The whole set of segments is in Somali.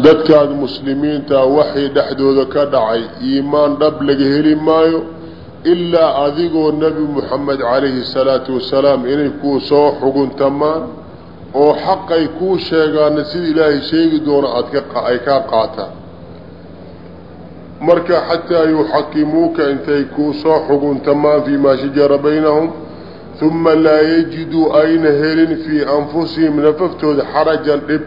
dadkaad muslimiinta waxay dhexdooda ka dhacay iimaan dhab laga heli maayo ilaa adigoo nebi moxamed calayhi salaatu wasalaam inay kuu soo xuguntamaan oo xaqay kuu sheegaana sida ilaahay sheegi doono aadkaay kaa qaataan marka xataa yuxakimuuka intay kuu soo xuguntamaan fii maa shajara baynahum uma laa yajiduu ayna helin fii anfusihim nafaftooda xarajan dhib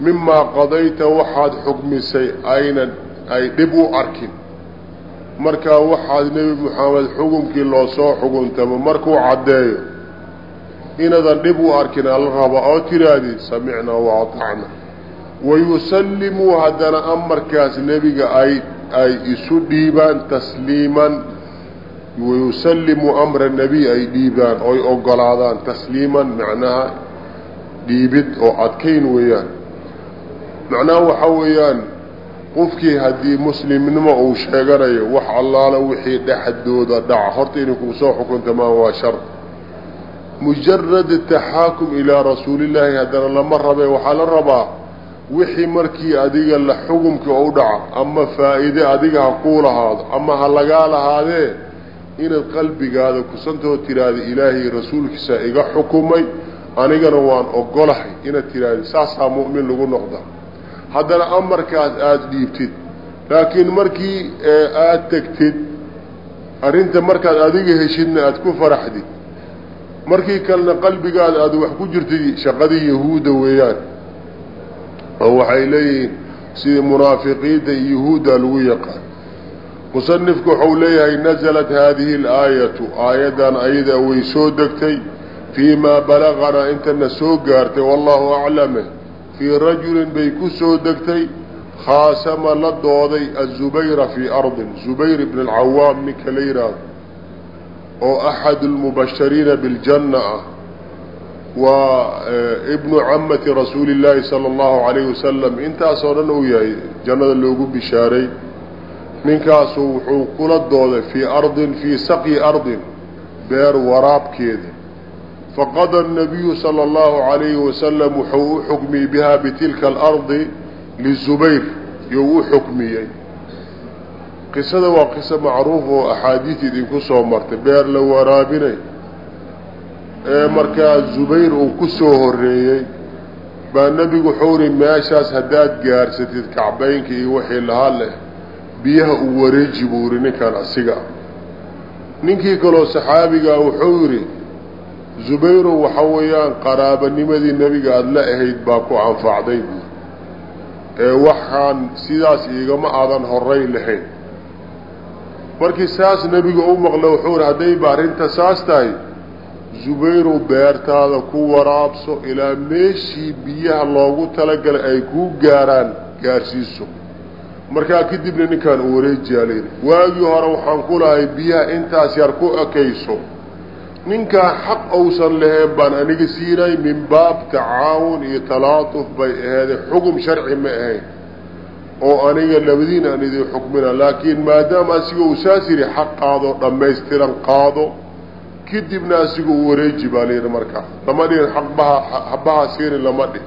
mimaa qadayta waxaad xukmisay aynan ay dhib u arkin. Markaa waxaad nebi moxamed xukumkii loo soo xuguntamo markuu caddeeyo inadan dhib u arkin ala raba oo tiraahdi samicnaa wa atacna wayusallimuu haddana amarkaas nebiga ay ay isu dhiibaan tasliiman. Wayusallimuu amra nebiy ay dhiibaan oy ogolaadaan tasliiman macnaha dhiibid oo adkayn weeyaan macnaha waxaa weeyaan qofkii haddii muslimnimo uu sheeganayo wax allaala wixii dhexdooda dhaca. Horta inay kuu soo xukuntamaan waa shar. Mujarad taxaakum ilaa rasuulillaahi haddana lama rabe waxaa la rabaa wixii markii adiga la xukumka u dhaca ama faa'iide adiga ha kuu lahaado ama ha lagaa lahaadee inaad qalbigaada kusantoo tiraahda ilaahay rasuulkiisa iga xukumay. Anigana waan ogolahay inaad tiraahda saasaa mu'min lagu noqda haddana amarkaas aada dhiibtid. Laakiin markii aada tegtid arrinta markaad adiga heshidna aada ku faraxdid. Markii kalena qalbigaada aada wax ku jirtid shaqadii yahuudda weeyaan oo waxay leeyihiin sidii munaafiqiinta iyo yahuudda lagu yaqaan. Musanifku waxau leeyahay nasalat haadihi alaayatu aayaddan ayada way soo degtay. Fii maa balaganaa intana soo gaartay wallahu aclame fii rajulin bay ku soo degtay khaasama la dooday azubayra fii ardin. Zubayr ibn alcawaam ninka la yidhaahdo oo axadu lmubashariina biljanna ah. Waa ibnu camati rasuuli illaahi sala allahu calayhi wasalam intaasoo dhan uu yahay jannada loogu bishaaray. Ninkaasu wuxuu kula dooday fii ardin fii saqyi ardin beer waraabkeeda faqada الnabiyu salى اllahu عalayhi wasalam wuxuu u xukmiyey bihaa bitilka alardi lizubayr iyou u xukmiyey qisada waa qiso macruuf oo axaadiid idinku soo martay beer la waraabinay ee markaa zubayr uu ku soo horeeyey baa nebigu wuxuu ri meeshaas haddaad gaarsatid kacbaynka iyo wixii lahaa leh biyaha uu wareeji buu yidhi ninkan asiga ninkii kaloo saxaabigaa wuxuu yidhi zubayrow waxa weeyaan qaraabanimadii nebiga aada la ahayd baa ku anfacday buuri ee waxaan sidaas iigama aadan horay lahayn. Markii saas nebiga u maqla wuxuu yidhi haddayba arrinta saas tahay zubayrow beertaada ku waraabso ilaa meeshii biyaha loogu talagalay ay kuu gaaraan gaarsiiso. Markaa kadibna ninkaan u wareejiyaa layidhi waagii hore waxaan ku lahay biyaha intaas yar ku ekayso ninkaa xaq ousan lahayn baan aniga siinay min baab tacaawun iyo talaatuf bay aheeday xugum sharci ma ahayn. Oo aniga labadiin aan idin xukmina laakiin maadaama asiga uu saas yidhi xaq qaado dhammaystiran qaado kadibna asiga u wareeji baa layidhi markaa lama dhihin aqbaha habaha siini lama dhih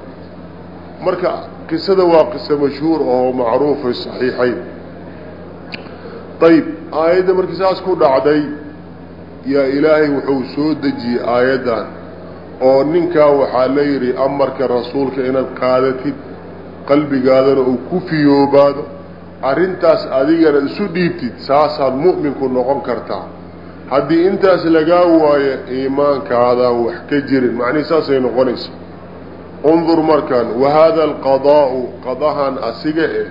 marka qisada waa qiso mashhuur oo macruufa saxiixayn. Ayib aayadda markii saas ku dhacday yaa ilaahay wuxuu soo dejiyey aayaddan oo ninkaa waxaa la yidhi amarka rasuulka inaad qaadatid qalbigaadana uu ku fiyoobaado arrintaas adigana isu dhiibtid saasaad mu'minku noqon kartaa. Haddii intaas lagaa waayo iimaankaadaan wax ka jirin. Macnihi saasay noqonaysa. Undur markaan wahaada alqadaa'u qadahan asiga eh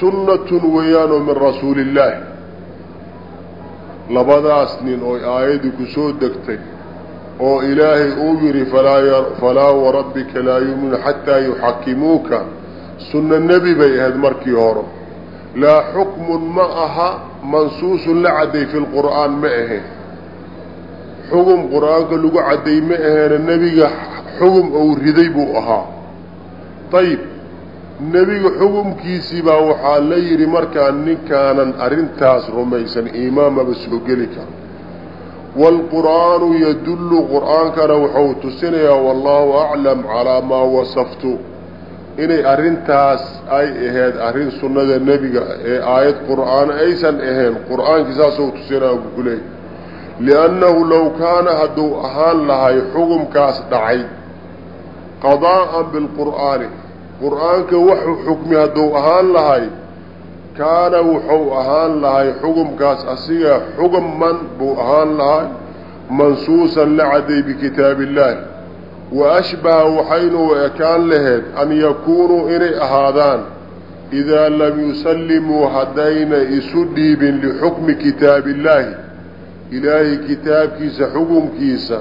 sunnatun weeyaanoo min rasuuli illaahi labadaas nin oo aayaddii ku soo degtay oo ilaahay uu yidhi falaa warabbika laa yuuminu xataa yuxakimuuka sunno nebi bay ahayd markii hore. Laa xukmun ma aha mansuusun la cadday fi lqur'aan ma ahayn xugum qur'aanka lagu cadday ma aheena nebiga xugum ou riday buu ahaa. Ayib nebiga xugumkiisii baa waxaa la yidhi markaa ninkaanan arrintaas rumaysan iimaamaba soo geli karo. Waalqur'aanu yadullu qur'aankana wuxuu tusinayaa wallaahu aclam calaa maa wasaftu. Inay arrintaas ay ahayd arrin sunnada nebiga ee aayad qur'aan aysan ahayn qur'aankii saasou tusinaa ku leey liannahu low kaana hadduu ahaan lahay xukumkaas dhacay qadaa'an bilqur'aani qur'aanka waxuu xukmi hadduu ahaan lahay kaana wuxuu ahaan lahay xukumkaas asiga xukuman buu ahaan lahay mansuusan la caday bikitaabi illaahi wa ashbaha waxaynu ekaan lahayd an yakuunuu inay ahaadaan idaa lam yusallimuu haddayna isu dhiibin lixukmi kitaabillaahi ilaahay kitaabkiisa xukumkiisa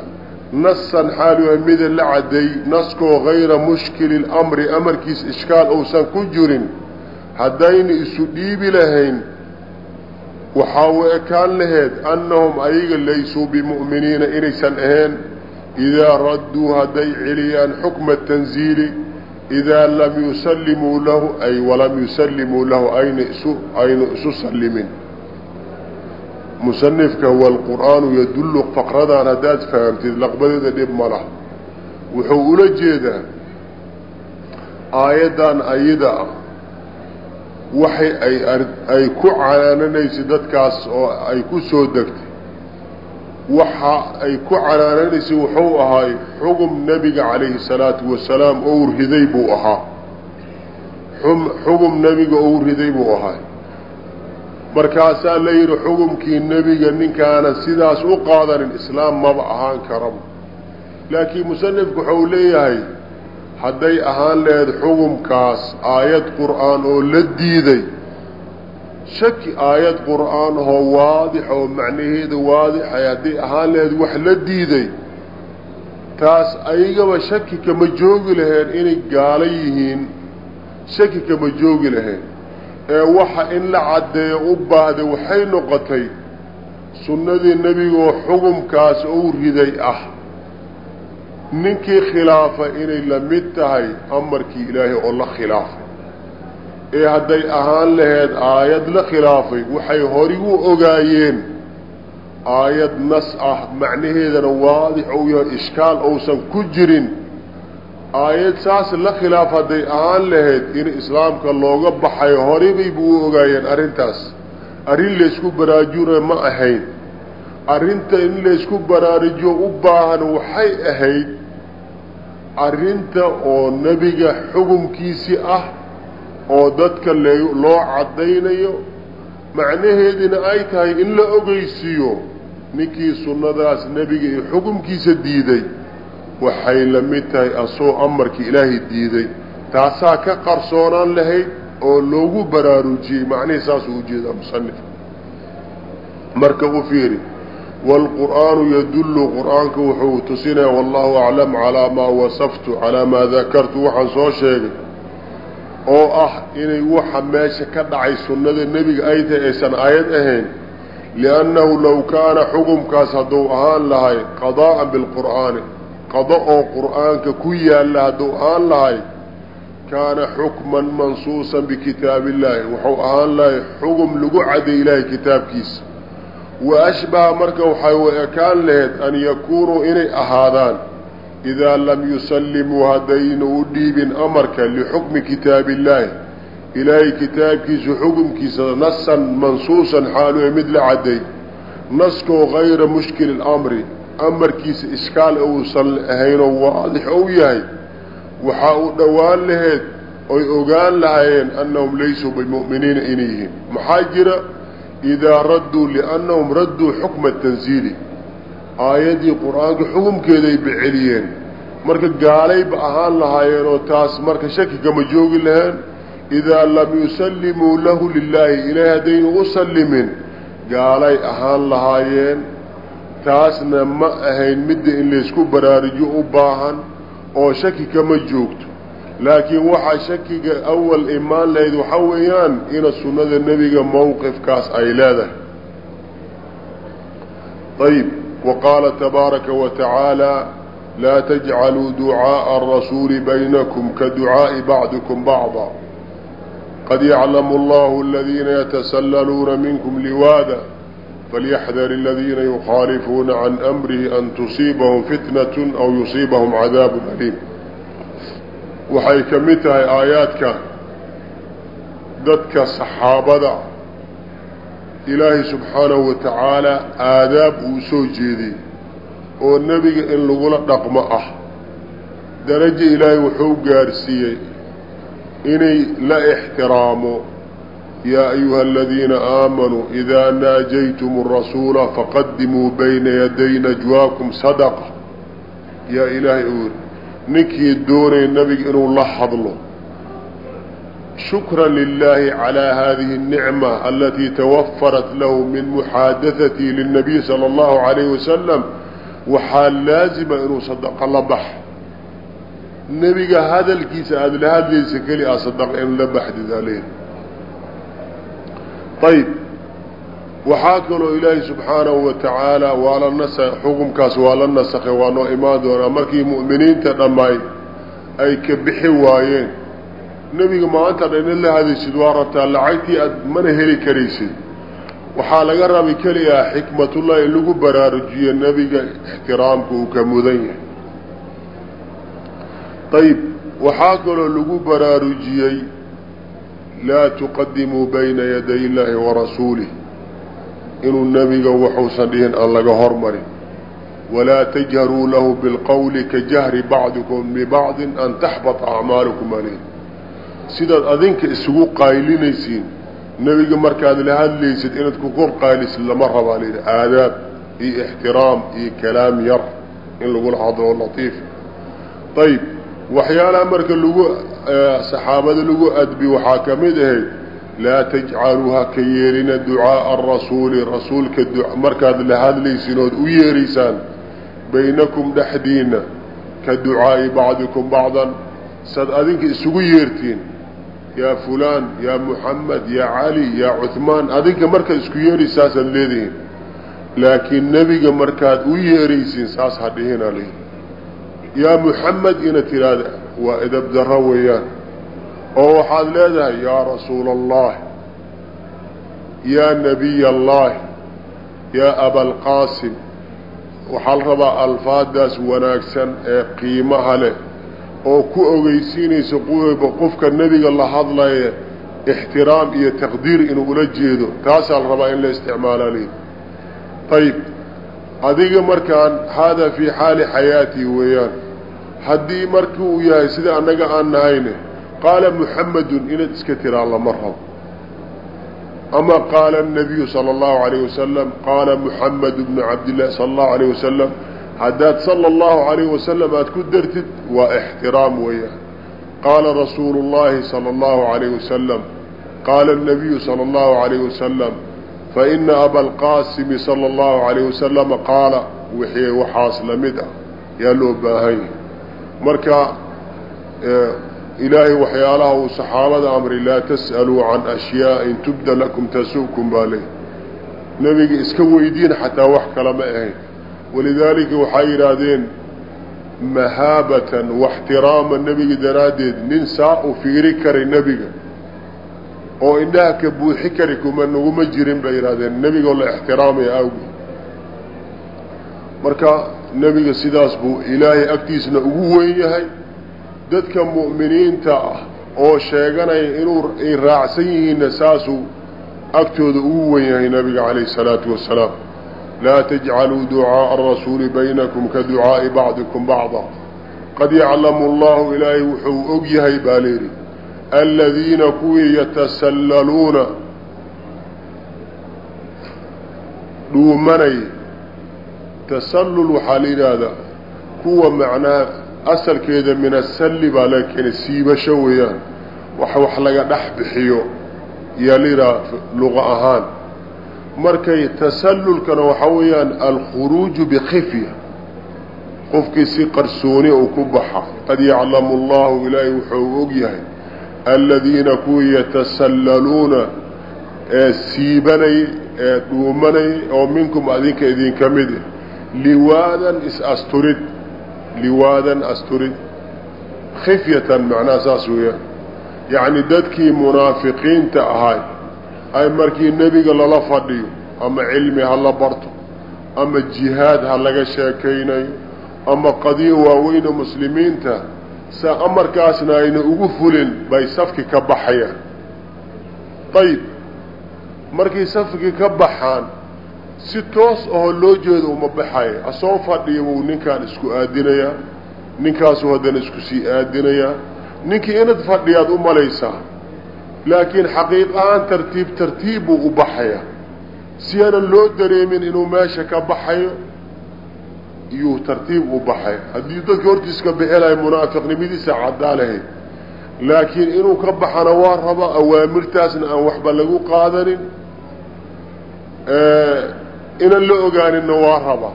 nasan xaaluha mida la cadday naskoo hayra mushkili lamri amarkiisa ishkaal uusan ku jirin haddayna isu dhiibi lahayn waxaa u ekaan laheyd annahum ayaga laysuu bimu'miniina inaysan ahayn idaa radduu hadday celiyaan xukma tanziili idaa lam yusallimuu lahu ay walam yusallimuu lahu ayna isu aynu isu sallimin musanifka waalqur'aanu yadullu faqradan haddaad fahamtid laqbadeeda dhib ma lah wuxuu ula jeedaa aayaddan ayada ah waxay ay ay ku canaananaysa dadkaas oo ay ku soo degtay. Waxa ay ku canaananaysay wuxuu ahaay xugum nebiga calayhi salaatu wasalaam ou riday buu ahaa. Xugum nebiga ou riday buu ahaay markaasaa la yidhi xugumkii nebiga ninkaana sidaas u qaadanin islaam maba ahaan karaba laakiin musanifku waxau leeyahay hadday ahaan laheyd xugumkaas aayad qur'aan oo la diiday shaki aayad qur'aan oo waadix oo macnaheeda waadixay hadday ahaan laheyd wax la diiday taas ayagaba shaki kama joogi laheen inay gaalo yihiin shaki kama joogi laheen ee waxa in la caddeeyo u baahday waxay noqotay sunnadii nebigaoo xugumkaas ou riday ah. Ninkii khilaafa inay la mid tahay amarkii ilaahay oo la khilaafay. Ee hadday ahaan laheyd aayad la khilaafay waxay hori u ogaayeen aayad nas ah macnaheedana waadix ou yahay ishkaal ousan ku jirin aayad saas la khilaaf hadday ahaan lahayd in islaamka looga baxay horebayba u ogaayeen arrintaas. Arrin laysku baraajuna ma ahayn. Arrinta in laysku baraarujiyo u baahan waxay ahayd arrinta oo nebiga xukumkiisii ah oo dadka loo caddaynayo. Macnaheedina ay tahay in la ogeysiiyo. Ninkii sunnadaas nebiga iyo xukumkiisa diiday waxay la mid tahay asoo amarkii ilaahay diiday. Taasaa ka qarsoonaan lahayd oo loogu baraarujiyey macnihii saasuu u jeedaa musanif marka u fiiri wاlqur'aanu yadullu qur'aanka wuxuu tusinaya wallahu aclam calaa maa wasaftu calaa maa dakartu. Waxaan soo sheegay oo ah inay waxa meesha ka dhacay sunnada nebiga ay tahay aysan aayad ahayn liannahu low kaana xukumkaas hadduu ahaan lahay qadaa'an bilqur'aani qado oo qur'aanka ku yaalla hadduu ahaan lahay kaana xukman mansuusan bikitaabi illaahi wuxuu ahaan lahay xugum lagu caday ilaahay kitaabkiisa. Wa ashbaha marka waxay ekaan laheyd an yakuunuu inay ahaadaan idaa lam yusallimuu haddayna u dhiibin amarka lixukmi kitaabi illaahi ilaahay kitaabkiisa xukumkiisa nasan mansuusan xaaluhe mid la cadday naskoo gayra mushkili اlamri amarkiisa ishkaal uusan ahaynoo waadix ou yahay waxaa uu dhowaan laheyd oy ogaan lahaayeen annahum laysuu bimu'miniina inay yihiin. Maxaa jira? Idaa radduu liannahum radduu xukma tanziili. Aayaddii qur'aanka xukumkeeday beceliyeen marka gaalayba ahaan lahaayeenoo taas marka shaki kama joogi laheen idaa lam yusallimuu lahu lilaahi ilaahi haddaynu u sallimin gaalay ahaan lahaayeen taasna ma ahayn midda in laysku baraarujo u baahan oo shaki kama joogto. Laakiin waxaa shakiga awal imaan lahayd waxaa weeyaan ina sunnada nebiga mowqifkaas ay leedahay. Ayb wa qaala tabaaraka wa tacaala laa tajcaluu ducaaءa arasuuli baynakum ka ducaaءi bacdikum bacda. Qad yaclamu allahu aladiina yatasallaluuna minkum liwaada falyaxdar aladiina yukhaalifuuna can amrihi an tusiibahum fitnat aw yusiibahum cadaab aliim waxay ka mid tahay aayaadkan dadka saxaabada ilaahay subxaanahu wa tacaala aadaab uu soo jeeday oo nebiga in lagula dhaqmo ah darajo ilaahay wuxuu gaarsiiyey inay la ixtiraamo yaa ayuha aladiina aamanuu idaa naajaytum arasuula faqadimuu bayna yaday najwaakum sadaqa yaa ilaahay ori ninkii doonaya nebiga inuu la hadlo shukran lilaahi calaa haadihi اnicma alatii tawafarat lahu min muxaadaatii lilnabiy sala allahu calayhi wasalam waxaa laasima inuu sadaqa la bax nebiga hadalkiisa aada la hadlaysa keli a sadaqa in la baxdid aleed ayb waxaa kaloo ilaahay subxaanahu wa tacaala waa la nas xukumkaas waa la nasakhay waa noo imaan doonaa. Markii mu'miniinta dhammaay ay ka bixi waayeen. Nebiga maanta dhan in la hadaysid waa rabtaa lacagtii aad mana heli karaysid. Waxaa laga rabay keliyaa xikmatullah in lagu baraarujiyo nebiga ixtiraamka uu ka mudan yahay. Ayib waxaa kaloo lagu baraarujiyey laa tuqadimuu bayna yaday illaahi wa rasuulih inuu nebiga waxuusan dhihin aan laga hormarin. Walaa tajharuu lahu bilqowli ka jahri bacdikum bibacdin an taxbata acmaalukum aleyh sidaad adinka isugu qaylinaysiin nebiga markaad la hadlaysid inaad ku kor qaylisid lama rabaa layidhi aadaab iyo ixtiraam iyo kalaam yar in lagula hadlo latiif. Ayib waxyaalaha marka lagu saxaabada lagu adbi waxaa ka mid ahayd laa tajcaluu ha ka yeelina ducaaa arasuuli rasuulka markaad la hadlaysin ood u yeeraysaan baynakum dhexdiina ka ducaa'i bacdikum bacdan saad adinka isugu yeertiin. Yaa fulaan yaa muxamed yaa cali yaa cuhmaan adinka markaad isku yeeri saasaad leedihiin. Laakiin nebiga markaad u yeeraysiin saas ha dhihina li yaa muxamed ina tiraahda waa edab darro weeyaan. Oo waxaad leedahay yaa rasuula allahi yaa nabiy allahi yaa abalqaasim waxaa la rabaa alfaadaas wanaagsan ee qiimaha leh oo ku ogeysiinaysa qofka nebiga la hadlaya ixtiraam iyo taqdiir inuu ula jeedo. Taasaa la rabaa in la isticmaalaa leydi ayib adiga markaan haadaa fii xaali xayaatii weeyaan haddii marki uu yahay sida annaga aan nahayne qaala muxamedun inaad iska tiraa lama rabo ama qaala الnabiyu salى اllahu عalayه wasalam qaala muxamed bnu cabdillahi salى اllahu عalayه wasalam haddaad salى اllahu عalayه wasalam aad ku dartid waa ixtiraam weeyaan qaala rasuulu اllahi salى اllahu عalayه wasalam qaala الnabiyu salى اllahu عalayه wasalam faina abalqaasimi salى اllahu عalayه wasalama qaala wixii waxaas lamid ah yaa loo baahan yahay marka ilaahay waxyaalaha uu saxaabada amray laa tas'aluu can ashyaaءin tubda lakum tasu'kum baa ley nebiga iska weydiin xataa wax kala ma ahayn. Walidaalika waxay yidhaahdeen mahaabatan waxtiraama nebiga daraaddeed nin saa u fiiri karay nebiga oo indhaha ka buuxi kari kuma naguma jirin bay yidhahdeen nebigoo la ixtiraamaya awgeed. Marka nebiga sidaas buu ilaahay agtiisna ugu weyn yahay. Dadka mu'miniinta ah oo sheeganaya inuu ay raacsan yihiinna saasuu agtooda ugu wen yahay nabiga calayhi salaatu wasalaam laa tajcaluu ducaaءa arasuuli baynakum ka ducaa'i bacdikum bacda. Qad yaclamu allahu ilaahay wuxuu og yahay baa layidhi aladiina kuwii yatasallaluuna dhuumanay tasallul waxaa la yidhaahdaa kuwa macnaha asalkeeda min asalli baa laga keenay siibasho weeyaan. Wax wax laga dhex bixiyo yaa la yidhaha luqa ahaan. Markay tasallulkana waxaa weeyaan alkhuruuju bikifya qofkii si qarsooni uu ku baxa qad yaclamu allahu ilaahay wuxuu og yahay aladiina kuwii yatasallaluuna ee siibanay ee dhuumanay oo minkum adinka idinka mid liwaadan is-asturid liwaadan asturid. khifyatan macnaha saas weeyaan yacni dadkii munaafiqiinta ahay. ay markii nebiga lala fadhiyo. ama cilmi ha la barto. ama jihaad ha laga sheekaynayo ama qadiyo waaweyna muslimiinta. Sa amarkaasna ayna ugu fulin bay safki ka baxayaan. ayib markay safki ka baxaan si toos ahoo loo jeedo uma baxaya asoo fadhiya wuu ninkaan isku aadinayaa. Ninkaasuu haddana isku sii aadinayaa. Ninkii inad fadhiyaad u malaysaa laakiin xaqiiq ahaan tartiib tartiib buu u baxayaa si loo dareemin inuu meesha ka baxayo iyuu tartiib u baxay. Haddii dadka hortiiska bixi lahay munaafiqnimadiisa caddaa lahayd laakiin inuu ka baxana waa raba awaamirtaasna aan waxba lagu qaadanin inan la ogaaninna waa raba.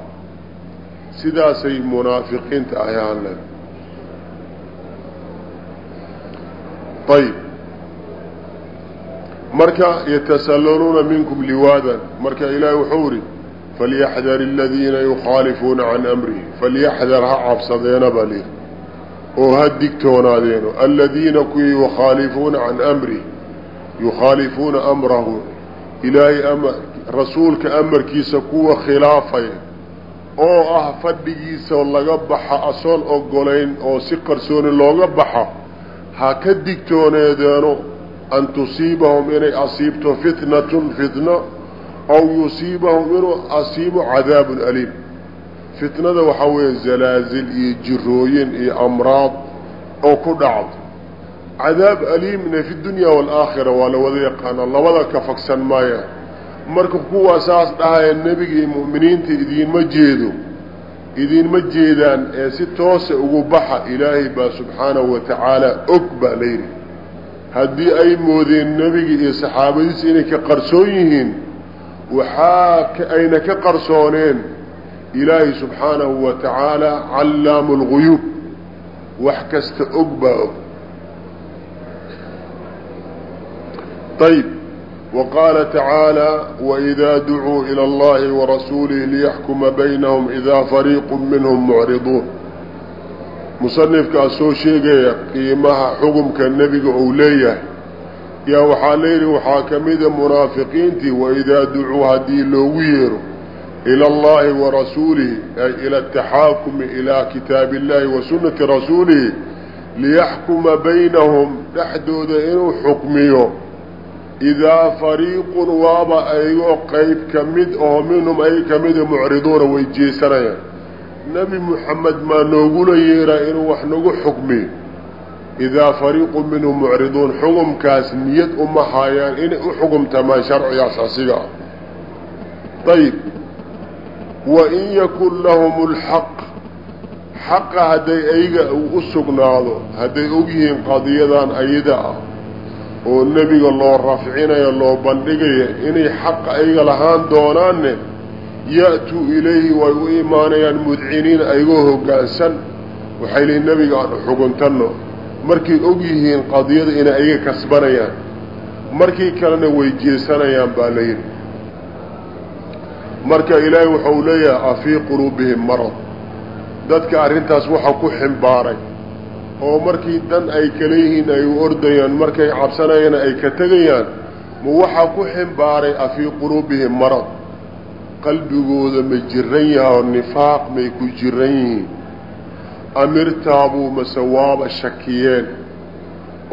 Sidaasay munaafiqiinta ayaan le ayib marka yatasallaluuna minkum liwaadan. Marka ilaahi wuxuu ihi falyaxdar aladiina yukhaalifuuna can amrihi falyaxdar ha cabsadeena baa lihi. Oo ha digtoonaadeeno aladiina kuwii yukhaalifuuna can amrihi yukhaalifuuna amrahu ilaahay ama rasuulka amarkiisa kuwa khilaafaya oo ah fadhigiisa laga baxa asoon ogolayn oo si qarsooni looga baxa ha ka digtooneedeeno an tusiibahum inay asiibto fitnatun fitno aw yusiibahum inuu asiibo cadaabun aliim. Fitnada waxaa weeye zalaazil iyo jirooyin iyo amraad oo ku dhacdo. Cadaab aliimna fi dunya waalaakhira waa la wada yaqaana labada ka fagsan maaya marka kuwaa saas dhahaya nebiga iyo mu'miniinta idiinma jeedo. Idiinma jeedaan ee si toosa ugu baxa ilaahay baa subxaanahu wa tacaala og baa layidhi haddii ay moodeen nebiga iyo saxaabadiisa inay ka qarsoon yihiin waxaa ayna ka qarsooneen ilaahay subxaanahu wa tacaala callaamu lguyuub wax kasta og baa og. Ayb wa qaala tacaala waidaa ducuu ila allahi warasuulihi liyaxkuma baynahum idaa fariiqu minhum mucriduun musanifkaa soo sheegaya qiimaha xukumka nebiga uu leeyahay yaa waxaa layidhi waxaa ka mida munaafiqiintii waidaa ducuu haddii loogu yeero ila allahi wa rasuulihi ay ila ataxaakumi ilaa kitaabi illahi wa sunnati rasuulihi liyaxkuma baynahum dhexdooda inuu xukmiyo idaa fariiqun waaba ayagoo qeyb ka mid oo minhum ay ka mida mucriduuna way jeesanayaan nebi muxamed maa noogula yeeraa inuu wax nagu xukmiyo idaa fariiqu minhum mucriduun xukumkaas niyad uma haayaan inay u xukumtamaan sharcigaas asiga ah ayib wa in yakun lahum lxaq xaqa hadday ayaga u sugnaado hadday ogyihiin qadiyadan ayada ah oo nebiga loo rafcinayo loo bandhigaya inay xaqa ayaga lahaan doonaanne ya-tuu ilayhi way u imaanayaan mudciniin ayagoo hoggaansan waxay leeyiin nebiga aan xuguntanno. Markay og yihiin qadiyada inay ayaga kasbanayaan. Markii kalena way jeesanayaan baa layidhi marka ilaahay wuxuu leeyahay afii quluubihim marad. Dadka arrintaas waxa ku ximbaaray oo markii dan ay kala yihiin ay u ordayaan markay cabsanayaan ay ka tegayaan ma waxaa ku ximbaaray afii quluubihim marad. Qalbigooda ma jiran yaha oo nifaaq may ku jiran yihiin. Amirtaabuu mase waaba shakiyeen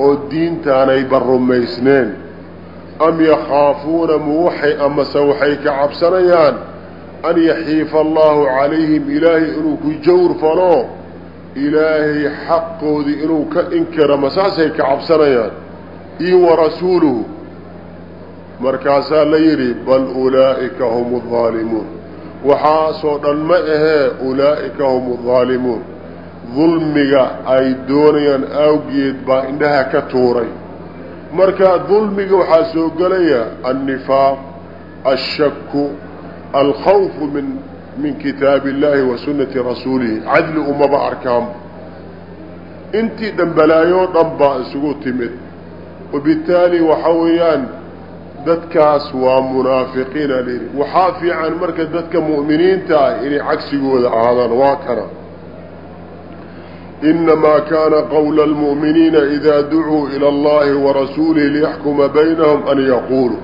oo diintaanayba rumaysneen am yakhaafuuna ma waxay amase waxay ka cabsanayaan an yaxiifa allaahu calayhim ilaahay inuu ku jawr falo ilaahay xaqoodii inuu ka inkiro masaasay ka cabsanayaan io wa rasuuluhu markaasaa la yidhi bal ulaa'ika hum aldaalimuun waxaasoo dhan ma ahee ulaa'ika hum aldaalimuun dulmiga ay doonayaan awgeed baa indhaha ka tuuray marka dulmiga waxaa soo gelaya annifaaq alshaku alkhawfu min min kitaabi illaahi wa sunnati rasuulihi. Cadli umaba arkaanba intii dhanbalaayoo dhan baa isugu timid. Wabittaali waxa weeyaan dadkaas waa munaafiqiina layidhi waxaa fiican marka dadka mu'miniinta ah inay cagsigooda ahaadaan waa kana inamaa kaana qowla almu'miniina idaa ducuu ila allahi warasuulihi liyaxkuma baynahum an yaquuluu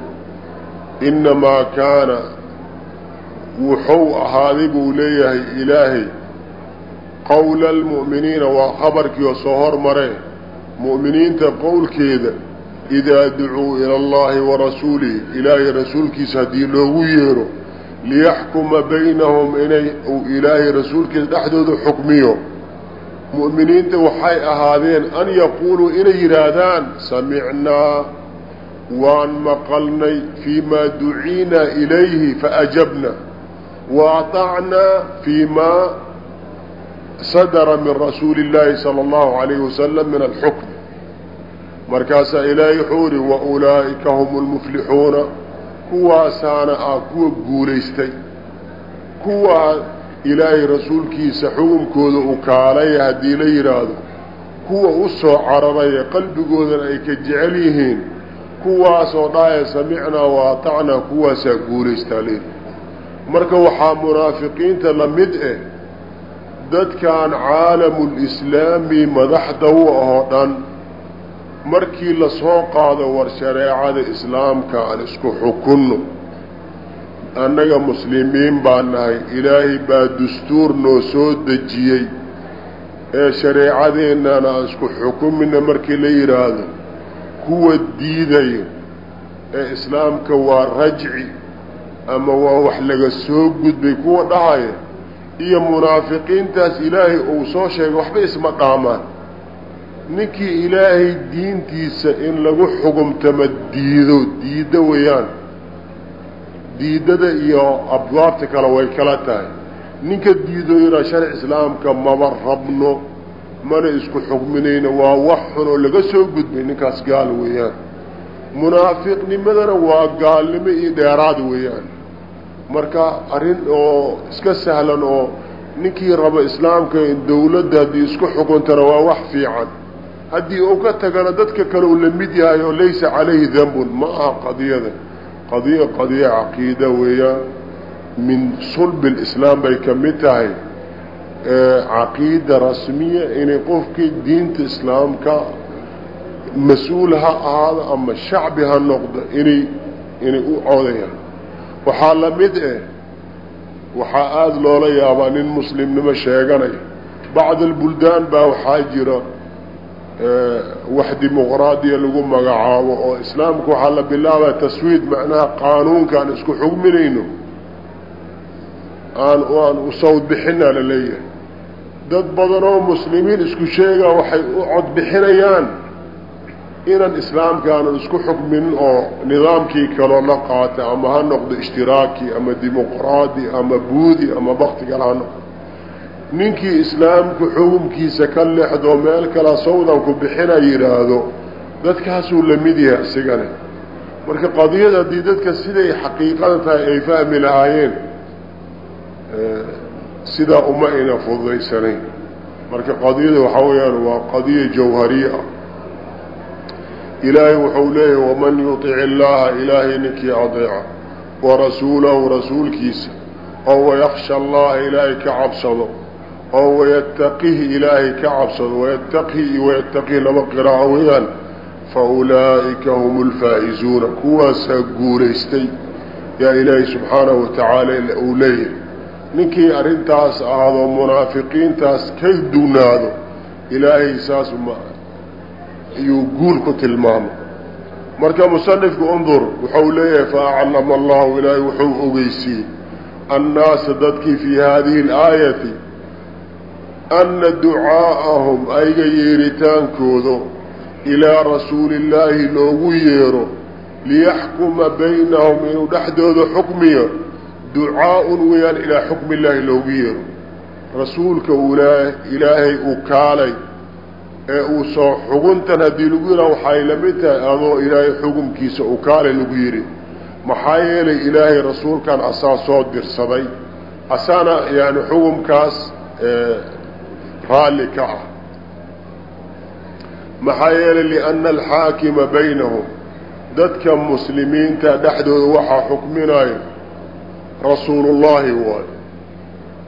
inamaa kaana wuxuu ahaaday buu leeyahay ilaahay qowla almu'miniina waa khabarkii oo soo hormare mu'miniinta qowlkeeda idaa ducuu ila allahi wa rasuulihi ilaahay rasuulkiisa haddii loogu yeero liyaxkuma baynahum inay uu ilaahay rasuulkiisa dhexdooda xukmiyo. Mu'miniinta waxay ahaadeen an yaquuluu inay yidhaahdaan samicnaa waan maqalnay fii maa duciinaa ilayhi faajabna wa aطacnaa fii maa sadara min rasuuli اllaahi salى اllahu alayhi wasalam min alxukm markaasaa ilaahay wuxuu ihi wa ulaa'ika hum lmuflixuuna kuwaasaana ah kuwa guulaystay kuwaa ilaahay rasuulkiisa xukunkooda u kaalaya haddii la yidhaahdo kuwa u soo cararaya qalbigoodana ay ka jecel yihiin kuwaasoo dhahaya samicnaa wa atacnaa kuwaasaa guulaystaa leehi marka waxaa munaafiqiinta la mid eh dadkan caalamulislaami madaxda u ahoo dhan markii la soo qaado war shareecada islaamka aan isku xukunno annaga muslimiin baa nahay ilaahay baa dastuur noo soo dejiyey ee shareecadeennana aan isku xukumina markii la yidhaahdo kuwa diidaya ee islaamka waa rajci ama waa wax laga soo gudbay kuwa dhahaya iyo munaafiqiintaas ilaahay uu soo sheegay waxba isma dhaamaan ninkii ilaahay diintiisa in lagu xugumtama diido diiddo weeyaan. Diidada iyo abwaabta kale way kala tahay. Ninka diidoyna sharci islaamka maba rabno mana isku xugminayno waa wax xun oo laga soo gudbay ninkaas gaal weeyaan. Munaafiqnimadana waa gaalnimo iyo dheeraad weeyaan marka arrin oo iska sahlan oo ninkii rabo islaamka dawladda haddii isku xukuntana waa wax fiican. Haddii uu ka tagana dadka kale uu la mid yahay oo laysa calayhi dambun ma aha qadiyada. Qadiya qadiya caqiida weeyaan. Min sulbi lislaam bay ka mid tahay. Caqiida rasmiya inay qofkii diinta islaamka mas'uul ha ahaado ama shacbi ha noqdo inay inay u codayaan waxaa la mid eh waxaa aada loola yaabaa nin muslimnimo sheeganaya bacd albuldaan baa waxaa jira wax dimuqraadiya lagu magacaabo oo islaamka waxaa la bilaabaya taswiid macnaha qaanuunka aan isku xugminayno aan aan u sawd bixinaa la leeyahay. Dad badan oo muslimiin isku sheegaa waxay u cod inaan islaamka isku xukminin oo nidaamkii kaloo la qaata ama ha noqdo ishtiraaki ama dimuqraadi ama buudi ama bakti kale ha noqdo. Ninkii islaamku xukumkiisa ka leexdoo meel kala sawdanku bixina yidhaahdo dadkaasuu la mid yahay isigane marka qadiyada haddii dadka siday xaqiiqada tahay ay fahmi lahaayeen sidaa uma ayna fududaysanayn. Marka qadiyada waxaa weeyaan waa qadiya jawhariye ah ilaahay wuxuu leeyahy waman yuطic illaaha ilaahay ninkii adeeca warasuulahu rasuulkiisa oo wayaksha allaha ilaahay ka cabsado oo wayattaqihi ilaahay ka cabsado wayattaqihi wayattaqihi laba qiraaco weeyaan fa ulaa'ika hum lfaa'izuuna kuwaasaa guulaystay yaa ilaahay subxaanahu watacaala uu leeyahay. Ninkii arrintaas ahaadoo munaafiqiintaas ka dunaado ilaahay saas iyuu guul ku tilmaamay. Marka musanifku undur wuxuu leeyahay faaclama allahu ilaahay wuxuu ogeysiiyey annaasa dadkii fii haadihi alaayati anna ducaa'ahum ayga yeeritaankooda ilaa rasuuli illaahi loogu yeero liyaxkuma baynahum inuu dhexdooda xukmiyo ducaa-un weeyaan ilaa xukmi illaahi loogu yeero. Rasuulka ilaahay uu kaalay ee uu soo xuguntan haddii lagu yidhaha waxay la mid tahay adoo ilaahay xukumkiisa uu kaalay lagu yidhi. Maxaa yeelay ilaahay rasuulkan asaa soo dirsaday. Asaana yani xukumkaas raalli ka ah. Maxaa yeelay lianna alxaakima baynahum dadka muslimiinta dhexdooda waxaa xukminayo rasuulullaahi waayo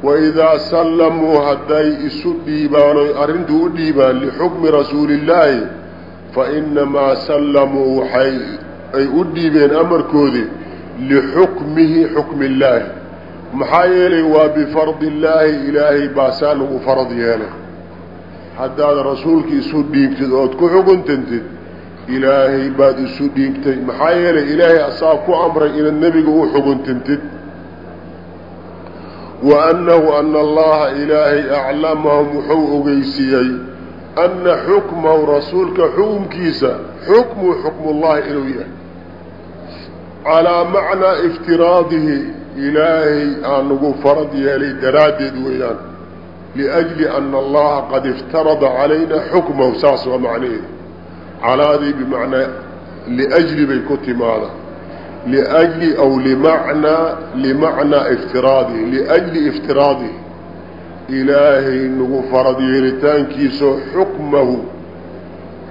waidaa sallamuu hadday isu dhiibaan oy arrintuu u dhiibaan lixukmi rasuulillaahi fa inamaa sallamuu waxay ay u dhiibeen amarkoodii lixukmihi xukmi illaahi maxaa yeelay waa bifardi illaahi ilaahay baasaa lagu farad yeelay haddaad rasuulka isu dhiibtid ood ku xuguntantid ilaahay baad isu dhiibtay maxaa yeelay ilaahay asaa ku amray inaad nebiga u xuguntantid wa annahu ana allaha ilaahay aclamahum wuxuu ogeysiiyey anna xukmahu rasuulka xukumkiisa xukmu xukmullahi inuu yahay calaa macnaa iftiraadihi ilaahay aan nagu farad yeelay daraaddeed weeyaan liajli ana allaha qad iftarada calayna xukmahu saas waa macnaheedu calaadii bimacnaa liajli bay ku timaada liajli aw limacnaa limacnaa iftiraadihi liajli iftiraadihi ilaahay nagu farad yeelitaankiisao xukmahu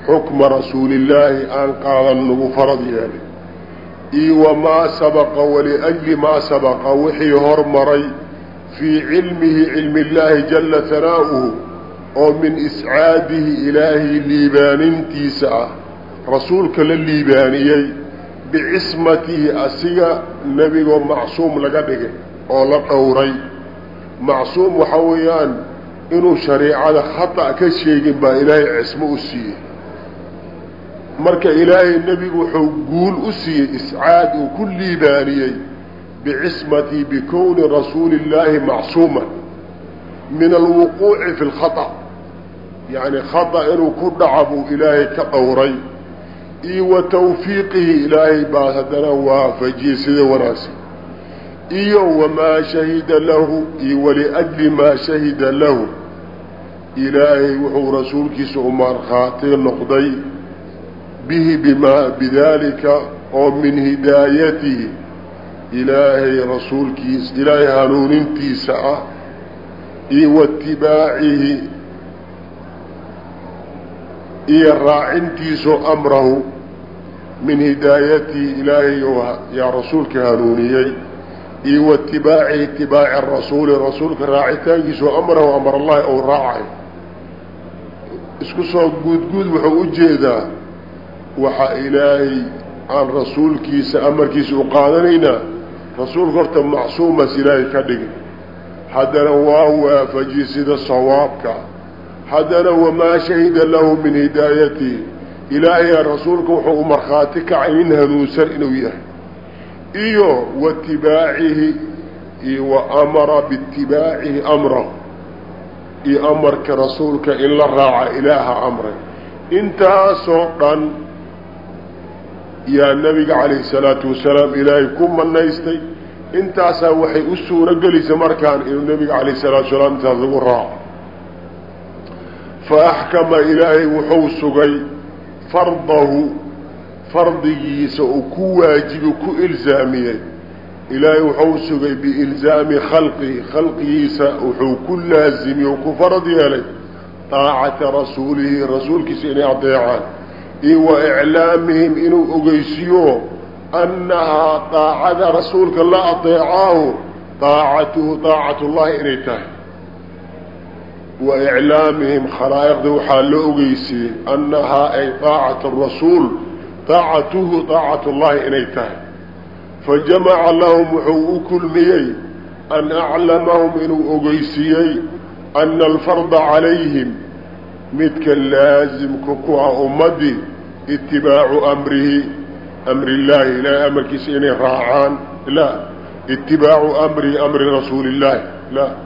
xukma rasuulillaahi aan qaadan nagu farad yeelay iyo wamaa sabaqa waliajli maa sabaqa wixii hormaray fii cilmihi cilmi illaahi jalla hanaa'uhu oo min iscaadihi ilaahay liibaanintiisa ah rasuulka la liibaaniyey bicismatihi asiga nebigoo macsuum laga dhigay oo la dhowray. Macsuum waxaa weeyaan inuu shariicada khata' ka sheegin baa ilaahay cismo u siiyey. Marka ilaahay nebigu wuxuu guul u siiyey iscaad uu ku liibaaniyey bicismati bikowni rasuuli illaahi macsuuman min alwuquuci fi lkhata yacni khata inuu ku dhaca buu ilaahay ka dhowray iyo wa tawfiiqihi ilaahay baa haddana waafajiyey sida wanaagsan. Iyo wamaa shahida lahu iyo waliajli maa shahida lahu. Ilaahay wuxuu rasuulkiisa u markhaati noqday bihi bimaa bidaalika oo min hidaayatihi. Ilaahay rasuulkiis ilaahay hanuunintiisa ah iyo waitibaacihi iyo raacintiisu amrahu min hidaayatihi ilaahay yaa rasuulka hanuuniyey iyo waitibaacihi itibaaci rasuuli rasuulka raacitaankiisu amrahu amar allahi ou raacay isku soo guudguud wuxuu u jeedaa waxaa ilaahay aan rasuulkiisa amarkiisa u qaadanaynaa rasuulka horta macsuumaas ilaahay ka dhigin. Haddana waa waafaji sida sawaabka haddana wamaa shahida lahu min hidaayatihi ilaahayaa rasuulka wuxuu u markhaati kacay nin hanuunsan inuu yahay iyo waitibaacihi iyo wa amara biitibaacihi amrahu iyo amarka rasuulka in la raaca ilaaha amray intaasoo dhan yaa nabiga calayhi salaatu wasalaam ilaahay ku manaystay intaasaa waxay u suuro gelaysa markaan inuu nabiga calayhi salaatu wasalaam intaas lagu raaco fa axkama ilaahay wuxuu sugay fardahu fardigiisa uu ku waajibi ku ilsaamiyey ilaahay wuxuu sugay biilzaami khalqihi khalqigiisa wuxuu ku laazimiyey u ku farad yeelay daacata rasuulihi rasuulkiisa inay adeecaan iyo wa iclaamihim inuu ogeysiyo annahaa daacada rasuulka la adeecaahu daacatuhu daacatullaahi inay tahay wa iclaamihim khalaa'iqda waxaa la ogeysiiyey annahaa ay daacatu rasuul daacatuhu daacatullaahi inay tahay fa jamaca lahum wuxuu u kulmiyey an aclamahum inuu ogeysiiyey ana alfarda calayhim midka laasimka ku ah ummaddii itibaacu amrihi amri illaahi ilaahay amarkiisa inay raacaan la itibaacu amrihi amri rasuuli illaahi la